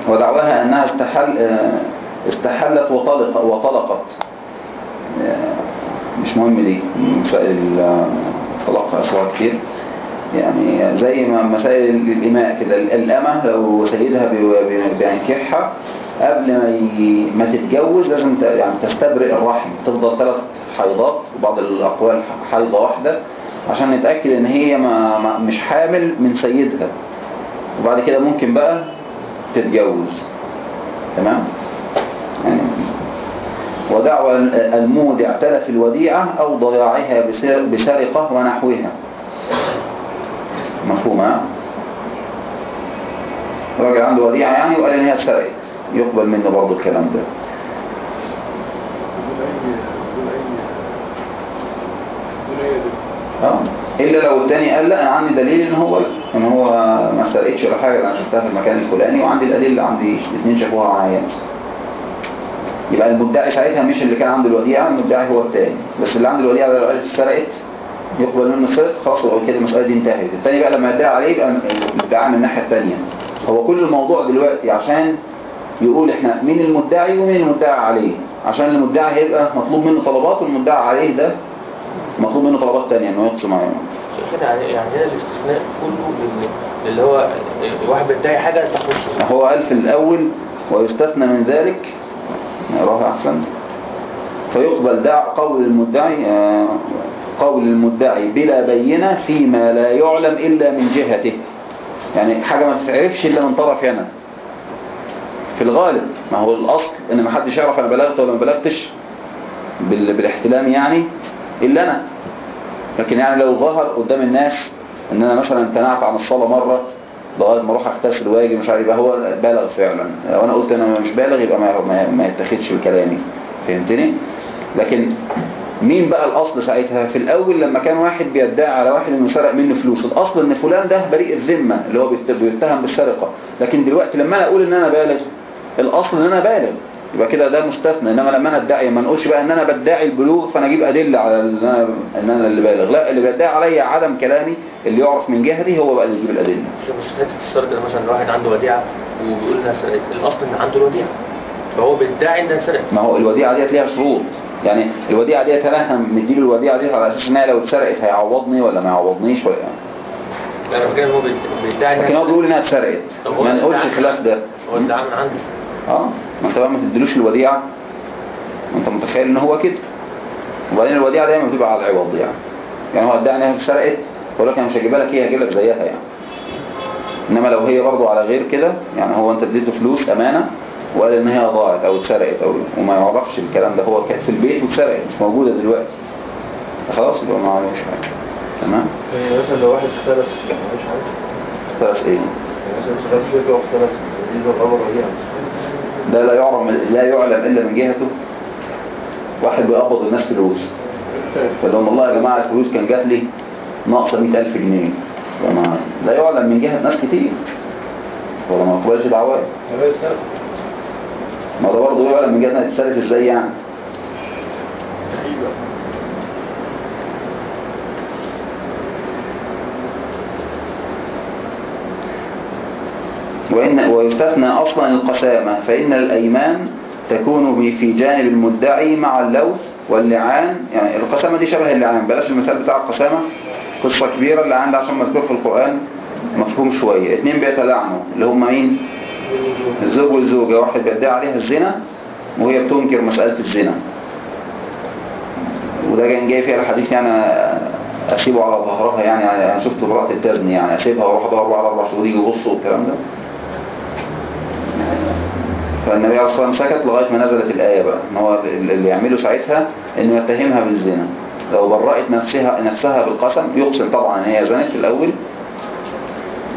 ودعواها أنها استحل آه، استحلت وطلق وطلقت. آه، مش مهم دي. مسائل آه، طلاق أسوار كتير. يعني زي ما مسائل الإماء كده الأمة لو سيدها بي- بي- بينكحها قبل ما. ما تتجوز لازم. يعني تستبرئ الرحم تفضل ثلاث حيضات وبعض الأقوال حيضة واحدة عشان نتأكد إن هي ما... مش حامل من سيدها وبعد كده ممكن بقى تتجوز تمام يعني ودعوى المودع تلف الوديعة أو ضياعها بسر- بسرقة ونحوها مفهومة. راجل عنده وديعة يعني وقال إن هي اتسرقت يقبل منه برضه الكلام ده. آه. إلا لو التاني قال لا أنا عندي دليل إن هو إن هو ما سرقتش ولا حاجة أنا شفتها في المكان الفلاني وعندي الادله عندي اثنين شافوها معايا مثلا. يبقى المدعي ساعتها مش اللي كان عنده الوديعة المدعي هو التاني. بس اللي عنده الوديعة لو قالت اتسرقت يقبل منه السرقه خلاص هو كده المسألة دي انتهت. التاني بقى لما يدعي عليه يبقى الادعاء من الناحية الثانية هو كل الموضوع دلوقتي عشان يقول إحنا مين المدعي ومين المدعي عليه. عشان المدعي هيبقى مطلوب منه طلبات والمدعي عليه ده مطلوب منه طلبات تانية إنه عليه كده يعني يعني هنا الاستثناء كله لل- اللي هو واحد بيدعي حاجة تخصه. هو قال في الأول ويستثنى من ذلك. نقراها أحسن. فيقبل دع قول المدعي آه، قول المدعي بلا بينة فيما لا يعلم إلا من جهته. يعني حاجة ما تتعرفش إلا من طرف أنا في الغالب ما هو الأصل إن ما حدش يعرف أنا بلغت ولا ما بلغتش بال... بالاحتلام يعني إلا أنا. لكن يعني لو ظهر قدام الناس إن أنا مثلا امتنعت عن الصلاة مرة لغاية ما أروح أغتسل وأجي مش عارف يبقى هو بالغ فعلا. لو أنا قلت أنا مش بالغ يبقى ما, ما يتاخدش بكلامي. فهمتني؟ لكن مين بقى الأصل ساعتها؟ في الأول لما كان واحد بيدعي على واحد إنه سرق منه فلوس الأصل إن فلان ده بريء الذمة اللي هو بيت- بيتهم بالسرقة. لكن دلوقتي لما أنا أقول إن أنا بالغ الأصل إن أنا بالغ. يبقى كده ده مستثنى. إنما لما أنا أدعي ما نقولش بقى إن أنا بدعي البلوغ فأنا أجيب أدلة على إن أنا إن أنا اللي بالغ. لا اللي بيدعي عليا عدم كلامي اللي يعرف من جهتي هو بقى اللي يجيب الأدلة. مش حتة السرقة مثلا واحد عنده وديعة وبيقول إنها سرقت. الأصل إن عنده الوديعة. فهو بيدعي إنها سرقت. ما هو الوديعة ديت ليها شروط. يعني الوديعة ديت هل إحنا مديله الوديعة ديت على أساس إنها لو اتسرقت هيعوضني ولا ما يعوضنيش ولا يعني أنا هو بيد- بيدعي لكن هو بيقول إنها اتسرقت. هو ما نقولش الخلاف ده. هو ادعى من عنده آه. ما أنت بقى ما تديلوش الوديعة. ما أنت متخيل إن هو كده؟ وبعدين الوديعة دايما بتبقى على العوض يعني. يعني هو ادعى إنها اتسرقت يقول لك أنا مش هجيبها لك إيه؟ هجيب لك زيها يعني. إنما لو هي برضو على غير كده يعني هو أنت اديته فلوس أمانة وقال إن هي ضاعت أو اتسرقت أو وما يعرفش الكلام ده. هو كانت في البيت واتسرقت مش موجودة دلوقتي. خلاص يبقى ما عليهوش حاجة. تمام؟ يعني مثلا لو واحد اختلس يعني مش عارف خلاص إيه؟ يعني مثلا اختلس بيته واختلس ده لا يعلم لا يعلم إلا من جهته. واحد بيقبض الناس فلوس. لهم والله يا جماعة الفلوس كان جات لي ناقصة 100000 جنيه. لا يعلم من جهة ناس كتير. ولا ما يقبلش دعوات. ما ده برضه يعلم من جهة تتصرف إزاي يعني؟ وإن ويستثنى أصلا القسامة فإن الأيمان تكون في جانب المدعي مع اللوث واللعان. يعني القسامة دي شبه اللعان. بلاش المثال بتاع القسامة. قصة كبيرة اللعان ده عشان مذكور في القرآن مفهوم شوية. اتنين بيتلاعنوا اللي هم مين؟ الزوج والزوجة واحد بيدعي عليها الزنا وهي بتنكر مسألة الزنا. وده كان جاي فيها الحديث يعني أسيبه على ظهرها يعني, يعني أنا شفت امرأة التزني يعني أسيبها وأروح أدور على أربع شهور يجي يبصوا والكلام ده. فالنبي عليه الصلاة والسلام سكت لغاية ما نزلت الآية بقى إن هو اللي يعمله ساعتها إنه يتهمها بالزنا. لو برأت نفسها نفسها بالقسم يقسم طبعا إن هي زنت في الأول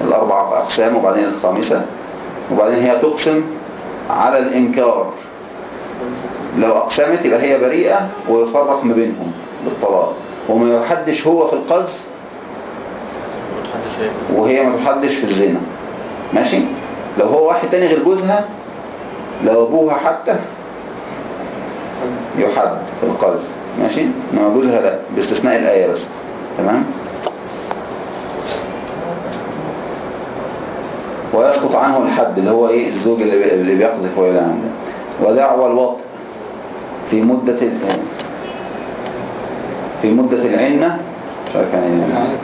الأربع أقسام وبعدين الخامسة. وبعدين هي تقسم على الإنكار. لو أقسمت يبقى هي بريئة ويفرق ما بينهم بالطلاق. وما يحدش هو في القذف وهي ما تحدش في الزنا. ماشي؟ لو هو واحد تاني غير جوزها لو أبوها حتى يحد في القذف. ماشي؟ إنما جوزها لا باستثناء الآية بس. تمام؟ عنه الحد اللي هو إيه؟ الزوج اللي بي- اللي بيقذف ويلعن ده. ودعوى الوطء في مدة في مدة العنة مش إيه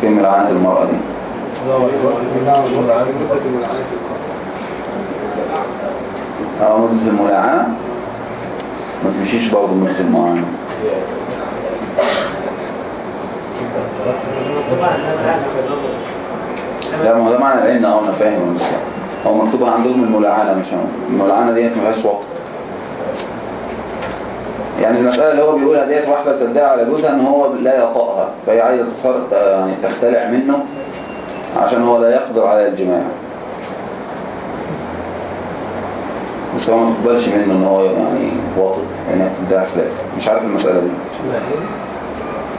في ملعنة المرأة دي. آه مدة الملاعنة ما تمشيش برضه مدة الملاعنة لا ما هو ده معنى العلم آه أنا فاهم بس هو مكتوب عندهم الملاعنة مش الملاعنة ديت ما فيهاش وقت. يعني المسألة اللي هو بيقولها ديت واحدة تدعي على جوزها إن هو لا يطأها. فهي عايزة يعني تختلع منه عشان هو لا يقدر على الجماع. بس هو ما تقبلش منه إن هو يعني واطئ هنا ده خلاف. مش عارف المسألة دي.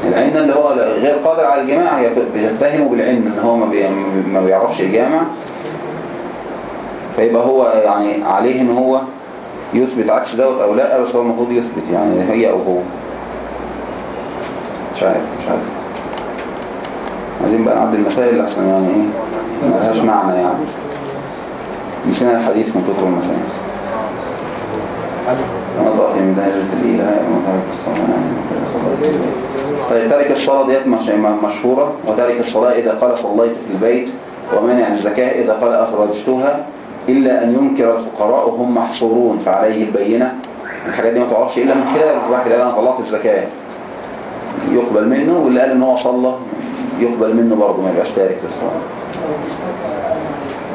العين اللي هو غير قادر على الجماع هي بتتهمه بالعلم إن هو. ما بيعرفش يجامع فيبقى هو يعني عليه إن هو يثبت عكس دوت أو لا بس هو المفروض يثبت يعني هي أو هو. مش عارف مش عارف. عايزين بقى نعدي المسائل عشان يعني إيه؟ ما لهاش معنى يعني. نسينا الحديث من كتر المسائل. الصلاة. طيب ترك الصلاة ديت مش- مشهورة وترك الصلاة إذا قال صليت في البيت ومنع الزكاة إذا قال أخرجتها إلا أن ينكر الفقراء هم محصورون فعليه البينة. الحاجات دي ما تعرفش إلا من كده الواحد قال أنا طلعت الزكاة. يقبل منه واللي قال إن هو صلى يقبل منه برضه ما يبقاش تارك للصلاة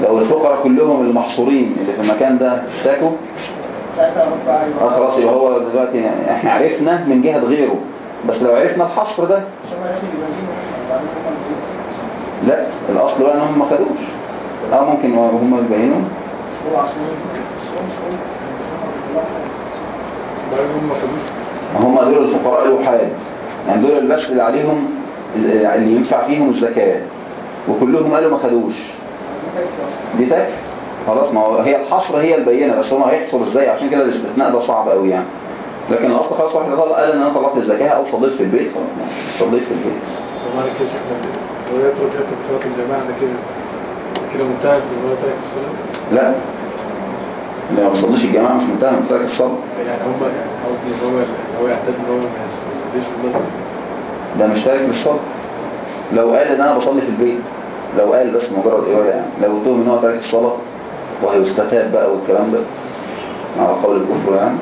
لو الفقراء كلهم المحصورين اللي في المكان ده اشتكوا خلاص يبقى هو دلوقتي يعني إحنا عرفنا من جهة غيره. بس لو عرفنا الحصر ده لا الأصل بقى إن هم ما خدوش. آه ممكن هم يبينوا. هم دول الفقراء الوحاد. يعني دول بس اللي عليهم اللي ينفع فيهم الزكاة. وكلهم قالوا ما خدوش. دي تكفي. خلاص ما هو هي الحصر هي البينة بس هو هيحصر إزاي؟ عشان كده الاستثناء ده صعب قوي يعني. لكن الاصل خلاص واحد قال إن أنا طلعت الزكاة أو صليت في البيت خلاص، صليت في البيت. كده لو يترك يترك صلاة الجماعة ده كده كده منتهى في ولا ترك الصلاة؟ لا. لا ما بصليش الجماعة مش منتهى من ترك الصلاة. يعني هم يعني قصدي إن هو هو يعتاد إن هو ما يصليش في ده مش تارك للصلاة لو قال إن أنا بصلي في البيت لو قال بس مجرد إيه يعني لو اتهم إن هو تارك الصلاة وهيستتاب بقى والكلام ده. على قول الكفر يعني.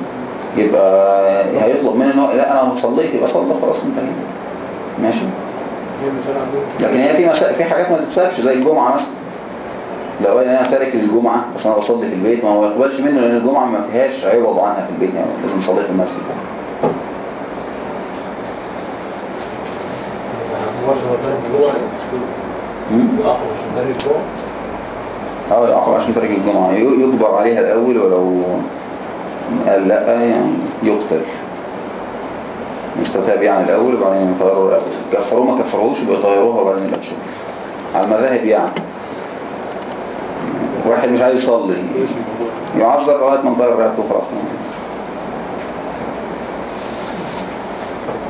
يبقى هيطلب منه إن هو لا أنا صليت يبقى صلى خلاص انتهينا. ماشي؟ لكن هي في مسائل في حاجات ما تتسابش زي الجمعة مثلا. لو قال أنا تارك للجمعة بس أنا بصلي في البيت ما هو ما يقبلش منه لأن الجمعة ما فيهاش عوض عنها في البيت يعني لازم نصلي في المسجد. مم؟ آه يعاقب عشان ترك الجمعة. يجبر عليها الأول ولو قال لأ يعني يقتل. يستتاب يعني الأول وبعدين يطيروا الأول. كفروه ما كفروهوش يبقى يطيروها وبعدين تشوف على المذاهب يعني. واحد مش عايز يصلي. يعذر لغاية ما نطير رقبته وخلاص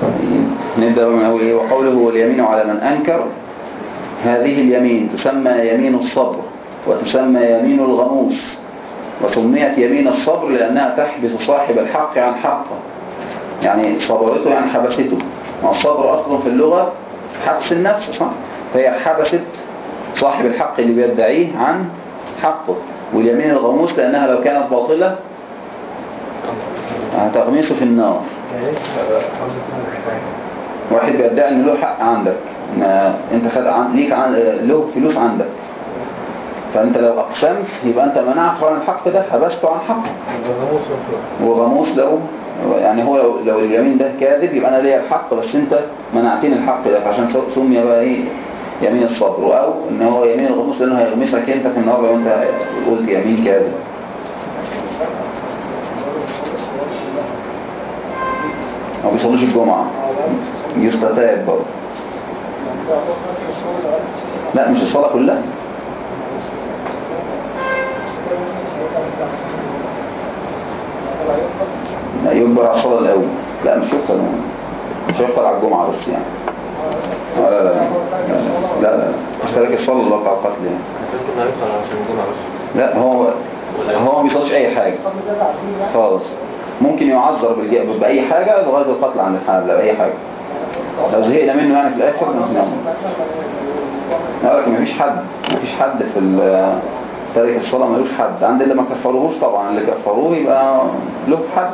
طيب، نبدأ من أول إيه؟ وقوله واليمين على من أنكر. هذه اليمين تسمى يمين الصبر. وتسمى يمين الغموس وسميت يمين الصبر لأنها تحبس صاحب الحق عن حقه. يعني صبرته يعني حبسته. ما الصبر أصلا في اللغة؟ حبس النفس صح؟ فهي حبست صاحب الحق اللي بيدعيه عن حقه. واليمين الغموس لأنها لو كانت باطلة هتغمسه في النار. واحد بيدعي ان له حق عندك. ان أنت خد عن ليك عن له فلوس عندك. فأنت لو أقسمت يبقى أنت منعته عن الحق ده حبسته عن حقه وغموس لو يعني هو لو, لو اليمين ده كاذب يبقى أنا ليا الحق بس أنت منعتني الحق ده. عشان سمي بقى إيه؟ يمين الصبر. أو إن هو يمين الغموس لأنه هيغمسك أنت في النار لو أنت قلت يمين كاذب. ما بيصليش الجمعة. يستتاب برضه. لا مش الصلاة كلها. لا يجبر على الصلاة الأول. لا مش يقتل مش يقتل على الجمعة بس يعني. آه، لا لا لا. لا لا. اشترك الصلاة اللي هو بتاع القتل يعني. لا هو هو ما بيصليش أي حاجة. خالص. ممكن يعذر بأي حاجة لغاية القتل عند الحنابلة بأي حاجة. لو زهقنا منه يعني في الآخر ممكن نعمل لا لكن مفيش حد مفيش حد في تارك الصلاة ملوش حد. عند اللي ما كفروهوش طبعا اللي كفروه يبقى له حد.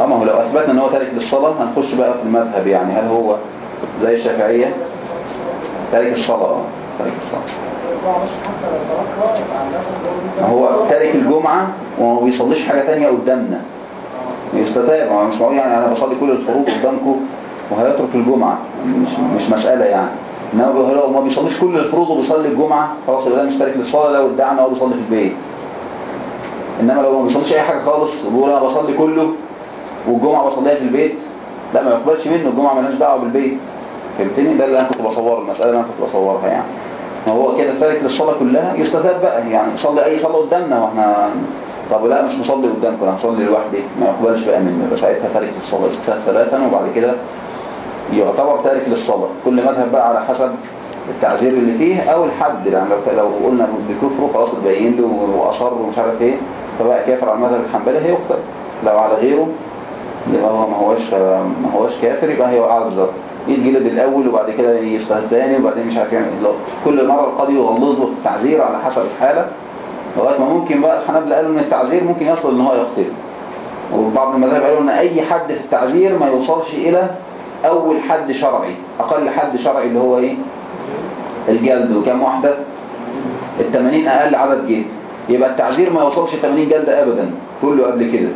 آه ما هو لو أثبتنا إن هو تارك للصلاة هنخش بقى في المذهب يعني. هل هو زي الشافعية؟ تارك الصلاة. تارك الصلاة. هو تارك الجمعة وما بيصليش حاجة تانية قدامنا. يستتاب. مش معقول يعني أنا بصلي كل الفروض قدامكم وهيترك الجمعة. مش مش مسألة يعني. إنما لو ما بيصليش كل الفروض وبيصلي الجمعة خلاص يبقى مش تارك للصلاة لو ادعى ان هو بيصلي في البيت. إنما لو ما بيصليش أي حاجة خالص وبيقول أنا بصلي كله والجمعة بصليها في البيت. لا ما يقبلش منه الجمعة مالهاش دعوة بالبيت. فهمتني؟ ده اللي أنا كنت بصوره المسألة اللي أنا كنت بصورها يعني. هو كده تارك للصلاة كلها يستتاب بقى يعني صلي أي صلاة قدامنا وإحنا طب لا مش مصلي قدامكم أنا هصلي لوحدي ما يقبلش بقى مني يبقى ساعتها تارك يستتاب ثلاثا وبعد كده يعتبر تارك للصلاة كل مذهب بقى على حسب التعذير اللي فيه أو الحد. يعني لو قلنا بكفره خلاص اتبين له وأصر ومش عارف إيه فبقى كافر على المذهب الحنبلي هيقتل. لو على غيره يبقى هو ما هوش ما هوش كافر يبقى هيعذر يتجلد الأول وبعد كده يشتهد تاني وبعدين مش عارف يعمل لو كل مرة القاضي يغلظه في التعذير على حسب الحالة لغاية ما ممكن بقى الحنابلة قالوا إن التعذير ممكن يصل إن هو يقتله وبعض المذاهب قالوا إن أي حد في التعذير ما يوصلش إلى أول حد شرعي. أقل حد شرعي اللي هو إيه؟ الجلد. وكم واحدة؟ التمانين أقل عدد جه يبقى التعزير ما يوصلش 80 جلدة ابدا. كله قبل كده.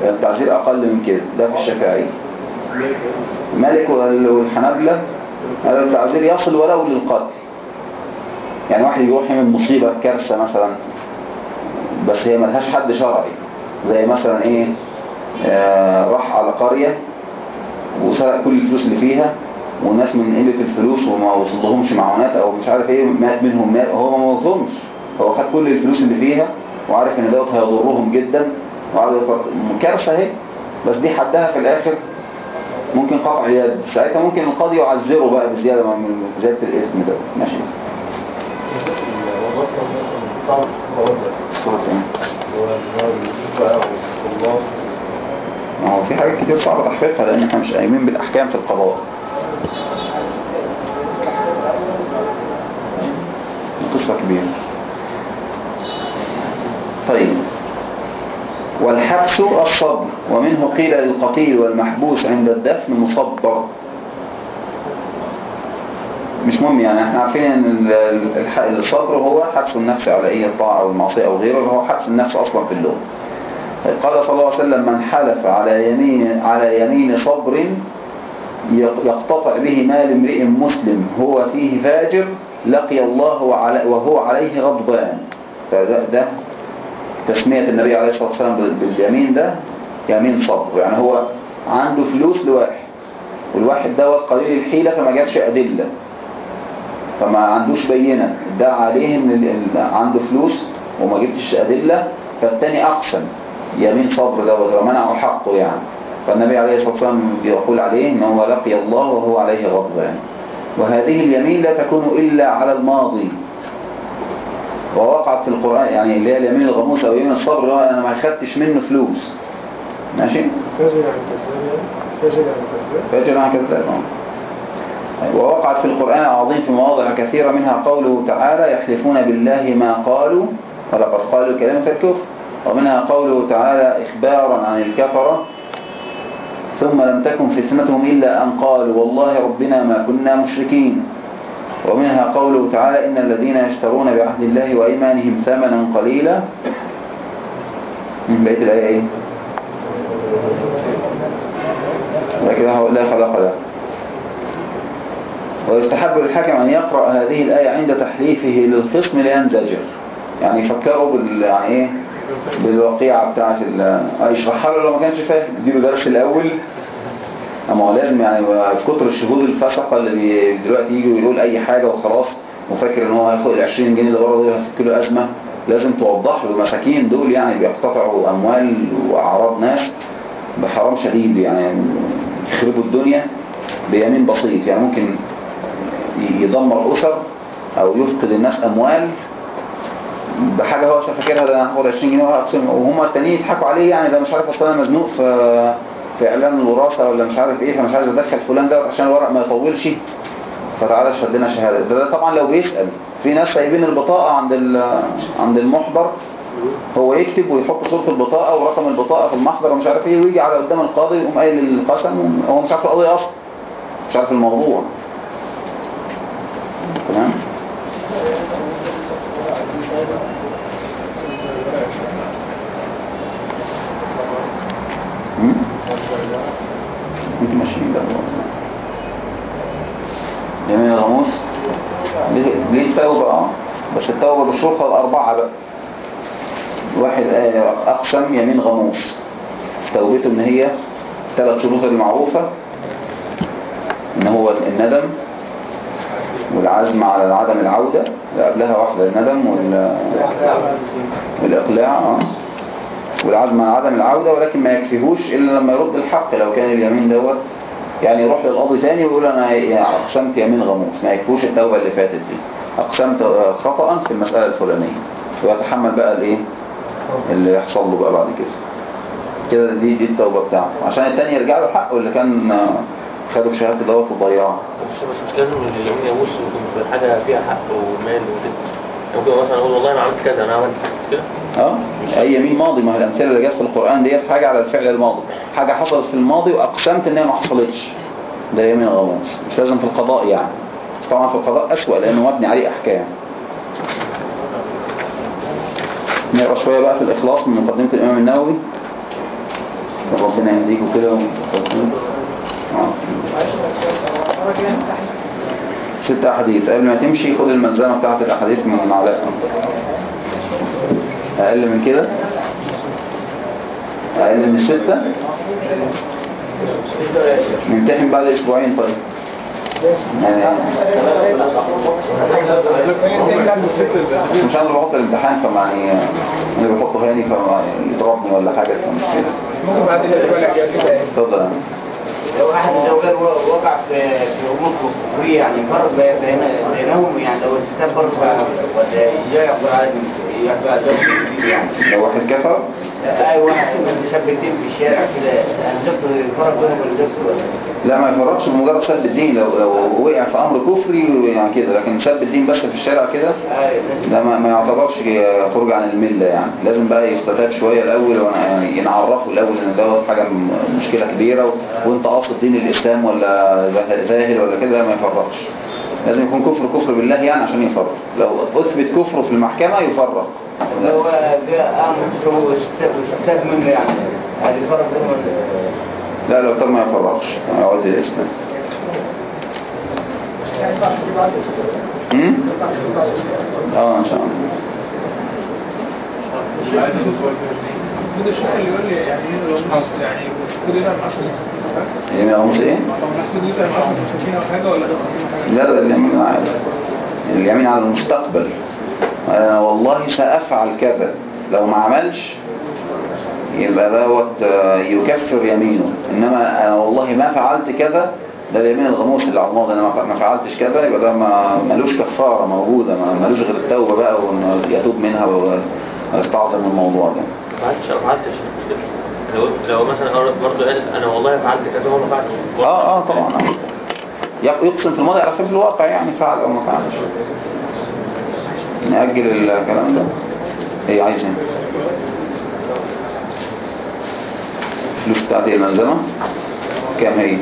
يبقى التعزير أقل من كده. ده في الشافعية مالك وال- والحنابلة؟ قالوا التعزير يصل ولو للقتل. يعني واحد يروح يعمل مصيبة كارثة مثلا. بس هي ملهاش حد شرعي. زي مثلا إيه؟ آه راح على قرية. وسرق كل الفلوس اللي فيها والناس من قلة الفلوس وما وصلهمش معونات أو مش عارف إيه مات منهم مات هو ما موتهمش هو خد كل الفلوس اللي فيها وعارف إن دوت هيضرهم جدا وعارف كارثة أهي. بس دي حدها في الآخر. ممكن قطع اليد ساعتها ممكن القاضي يعذره بقى بزيادة من زيادة الاسم ده. ماشي. صورة إيه؟ ما هو في حاجات كتير صعبة تحقيقها لأن إحنا مش قايمين بالأحكام في القضاء. قصة كبيرة. طيب. والحبس الصبر ومنه قيل للقتيل والمحبوس عند الدفن مصبر. مش مهم يعني إحنا عارفين إن الصبر هو حبس النفس على أي الطاعة أو المعصية أو غيره هو حبس النفس أصلا في اللغة. قال صلى الله عليه وسلم من حلف على يمين على يمين صبر يق- يقتطع به مال امرئ مسلم هو فيه فاجر لقي الله وهو عليه غضبان. فده ده تسمية النبي عليه الصلاة والسلام بال- باليمين ده يمين صبر يعني هو عنده فلوس لواحد والواحد دوت قليل الحيلة فما جابش أدلة فما عندوش بينة ادعى عليه إن عنده فلوس وما جبتش أدلة فالتاني أقسم. يمين صبر دوت ومنعه حقه يعني. فالنبي عليه الصلاة والسلام يقول عليه ان هو لقي الله وهو عليه غضبان وهذه اليمين لا تكون إلا على الماضي. ووقعت في القرآن يعني اللي هي اليمين الغموس أو يمين الصبر أنا ما خدتش منه فلوس. ماشي؟ فاجر يعني كذاب فاجر يعني كذاب. عن. ووقعت في القرآن العظيم في مواضع كثيرة منها قوله تعالى يحلفون بالله ما قالوا. ولقد قالوا كلمة الكفر. ومنها قوله تعالى إخبارا عن الكفرة ثم لم تكن فتنتهم إلا أن قالوا والله ربنا ما كنا مشركين. ومنها قوله تعالى إن الذين يشترون بعهد الله وإيمانهم ثمنا قليلا. من بيت الآية إيه؟ لكنه لا خلق له. ويستحب للحاكم أن يقرأ هذه الآية عند تحليفه للخصم لينزجر يعني يفكروا بال يعني إيه؟ بالواقعة آه، يشرحها له لو ما كانش فاهم يديله درس الأول. أما هو لازم يعني كتر الشهود الفسقة اللي دلوقتي يجي ويقول أي حاجة وخلاص وفاكر إن هو هياخد ال 20 جنيه اللي بره هتفك له أزمة لازم توضح له. المساكين دول يعني بيقتطعوا أموال وأعراض ناس بحرام شديد يعني يخربوا الدنيا بيمين بسيط. يعني ممكن يدمر أسر أو يفقد الناس أموال بحاجة هو فاكرها ده أنا هاخد 20 جنيه وهقسم وهم التانيين يضحكوا عليه يعني ده مش عارف أصل أنا مزنوق في في إعلان الوراثة ولا مش عارف إيه فمش عايز أدخل فلان ده عشان الورق ما يطولش. فتعالى اشهد لنا شهادة. ده, ده طبعا لو بيسأل في ناس سايبين البطاقة عند عند المحضر. هو يكتب ويحط صورة البطاقة ورقم البطاقة في المحضر ومش عارف إيه ويجي على قدام القاضي يقوم قايل القسم. هو مش عارف القضية أصلا. مش عارف الموضوع. تمام؟ أنتوا ماشيين بقى يمين الغموس ليه التوبة آه بس التوبة بالشرطة الأربعة بقى. واحد آه، أقسم يمين غموس توبته إن هي ثلاث شروط المعروفة إن هو الندم والعزم على عدم العودة قبلها واحدة الندم وال- والإقلاع آه. والعزم على عدم العودة ولكن ما يكفيهوش إلا لما يرد الحق لو كان اليمين دوت يعني يروح للقاضي تاني ويقول أنا يعني أقسمت يمين غموس ما يكفوش التوبة اللي فاتت دي. أقسمت آه، خطأ في المسألة الفلانية. ويتحمل بقى الإيه؟ اللي يحصل له بقى بعد كده. كده دي دي التوبة بتاعته. عشان التاني يرجع له حقه اللي كان آه، خده بشهادة دوت وضيعه مش مش مش لازم اليمين يبص حاجة فيها حق ومال وكده. ممكن مثلا أقول والله أنا عملت كذا أنا عملت كده. آه أي يمين ماضي. ما هي الأمثلة اللي جت في القرآن ديت حاجة على الفعل الماضي. حاجة حصلت في الماضي وأقسمت ان هي ما حصلتش. ده يمين غموس مش لازم في القضاء يعني. بس طبعا في القضاء أسوأ لأنه مبني عليه أحكام. نقرأ شوية بقى في الإخلاص من مقدمة الإمام النووي. ربنا يهديكم كده. ست أحاديث. قبل ما تمشي خد الملزمة بتاعت الأحاديث من علاء أقل من كده؟ أقل من ستة؟ نمتحن بعد أسبوعين طيب. يعني مش أنا بحط الامتحان فمعني اللي بحطه هاني فيضربني ولا حاجة فمش كده. اتفضل. لو احد الزوجات وقع في في امور كفريه يعني فرق بين- بين- بينهم يعني لو الستات برضه ولا يعبر على زوجته يعني لو واحد كفر أي واحد مثبتين في الشارع كده بينهم ولا لا ما يفرقش بمجرد سب الدين. لو, لو وقع في أمر كفري يعني كده. لكن سب الدين بس في الشارع كده الناس ده ما, ما يعتبرش خروج عن الملة يعني. لازم بقى يستتاب شوية الأول وأنا يعني ينعرفوا الأول إن دوت حاجة م- مشكلة كبيرة و... وأنت قاصد دين الإسلام ولا ذاهل ولا كده ما يفرقش. لازم يكون كفر كفر بالله يعني عشان يفرق. لو أثبت كفره في المحكمة يفرق. لو جاء أمر كفر واستفاد منه يعني هذه فرق بينهم ولا لا لو تم ما يفرقش. الإسلام امم آه إن شاء الله. المفروض الشيخ اللي يقول لي يعني إيه يعني المفروض يدعم 10 اليمين الغموس إيه؟ طب المفروض يدعم 10 مساكين أو حاجة ولا لا ده اليمين عادي اليمين على المستقبل. أنا والله سأفعل كذا. لو ما عملش يبقى دوت آه، يكفر يمينه. إنما أنا والله ما فعلت كذا ده اليمين الغموس اللي على الماضي. أنا ما- فعلتش كذا يبقى ده ما ملوش كفارة موجودة ملوش غير التوبة بقى وإنه يتوب منها ويستعظم الموضوع ده. ما ما لو لو مثلا برضه قالت أنا والله فعلت كذا وما فعلتش. آه آه طبعا. يق- يقسم في الماضي على خلاف الواقع يعني فعل أو ما فعلش. نأجل الكلام ده. إيه عايز إيه؟ فلوس بتاعتي الملزمة كام هي؟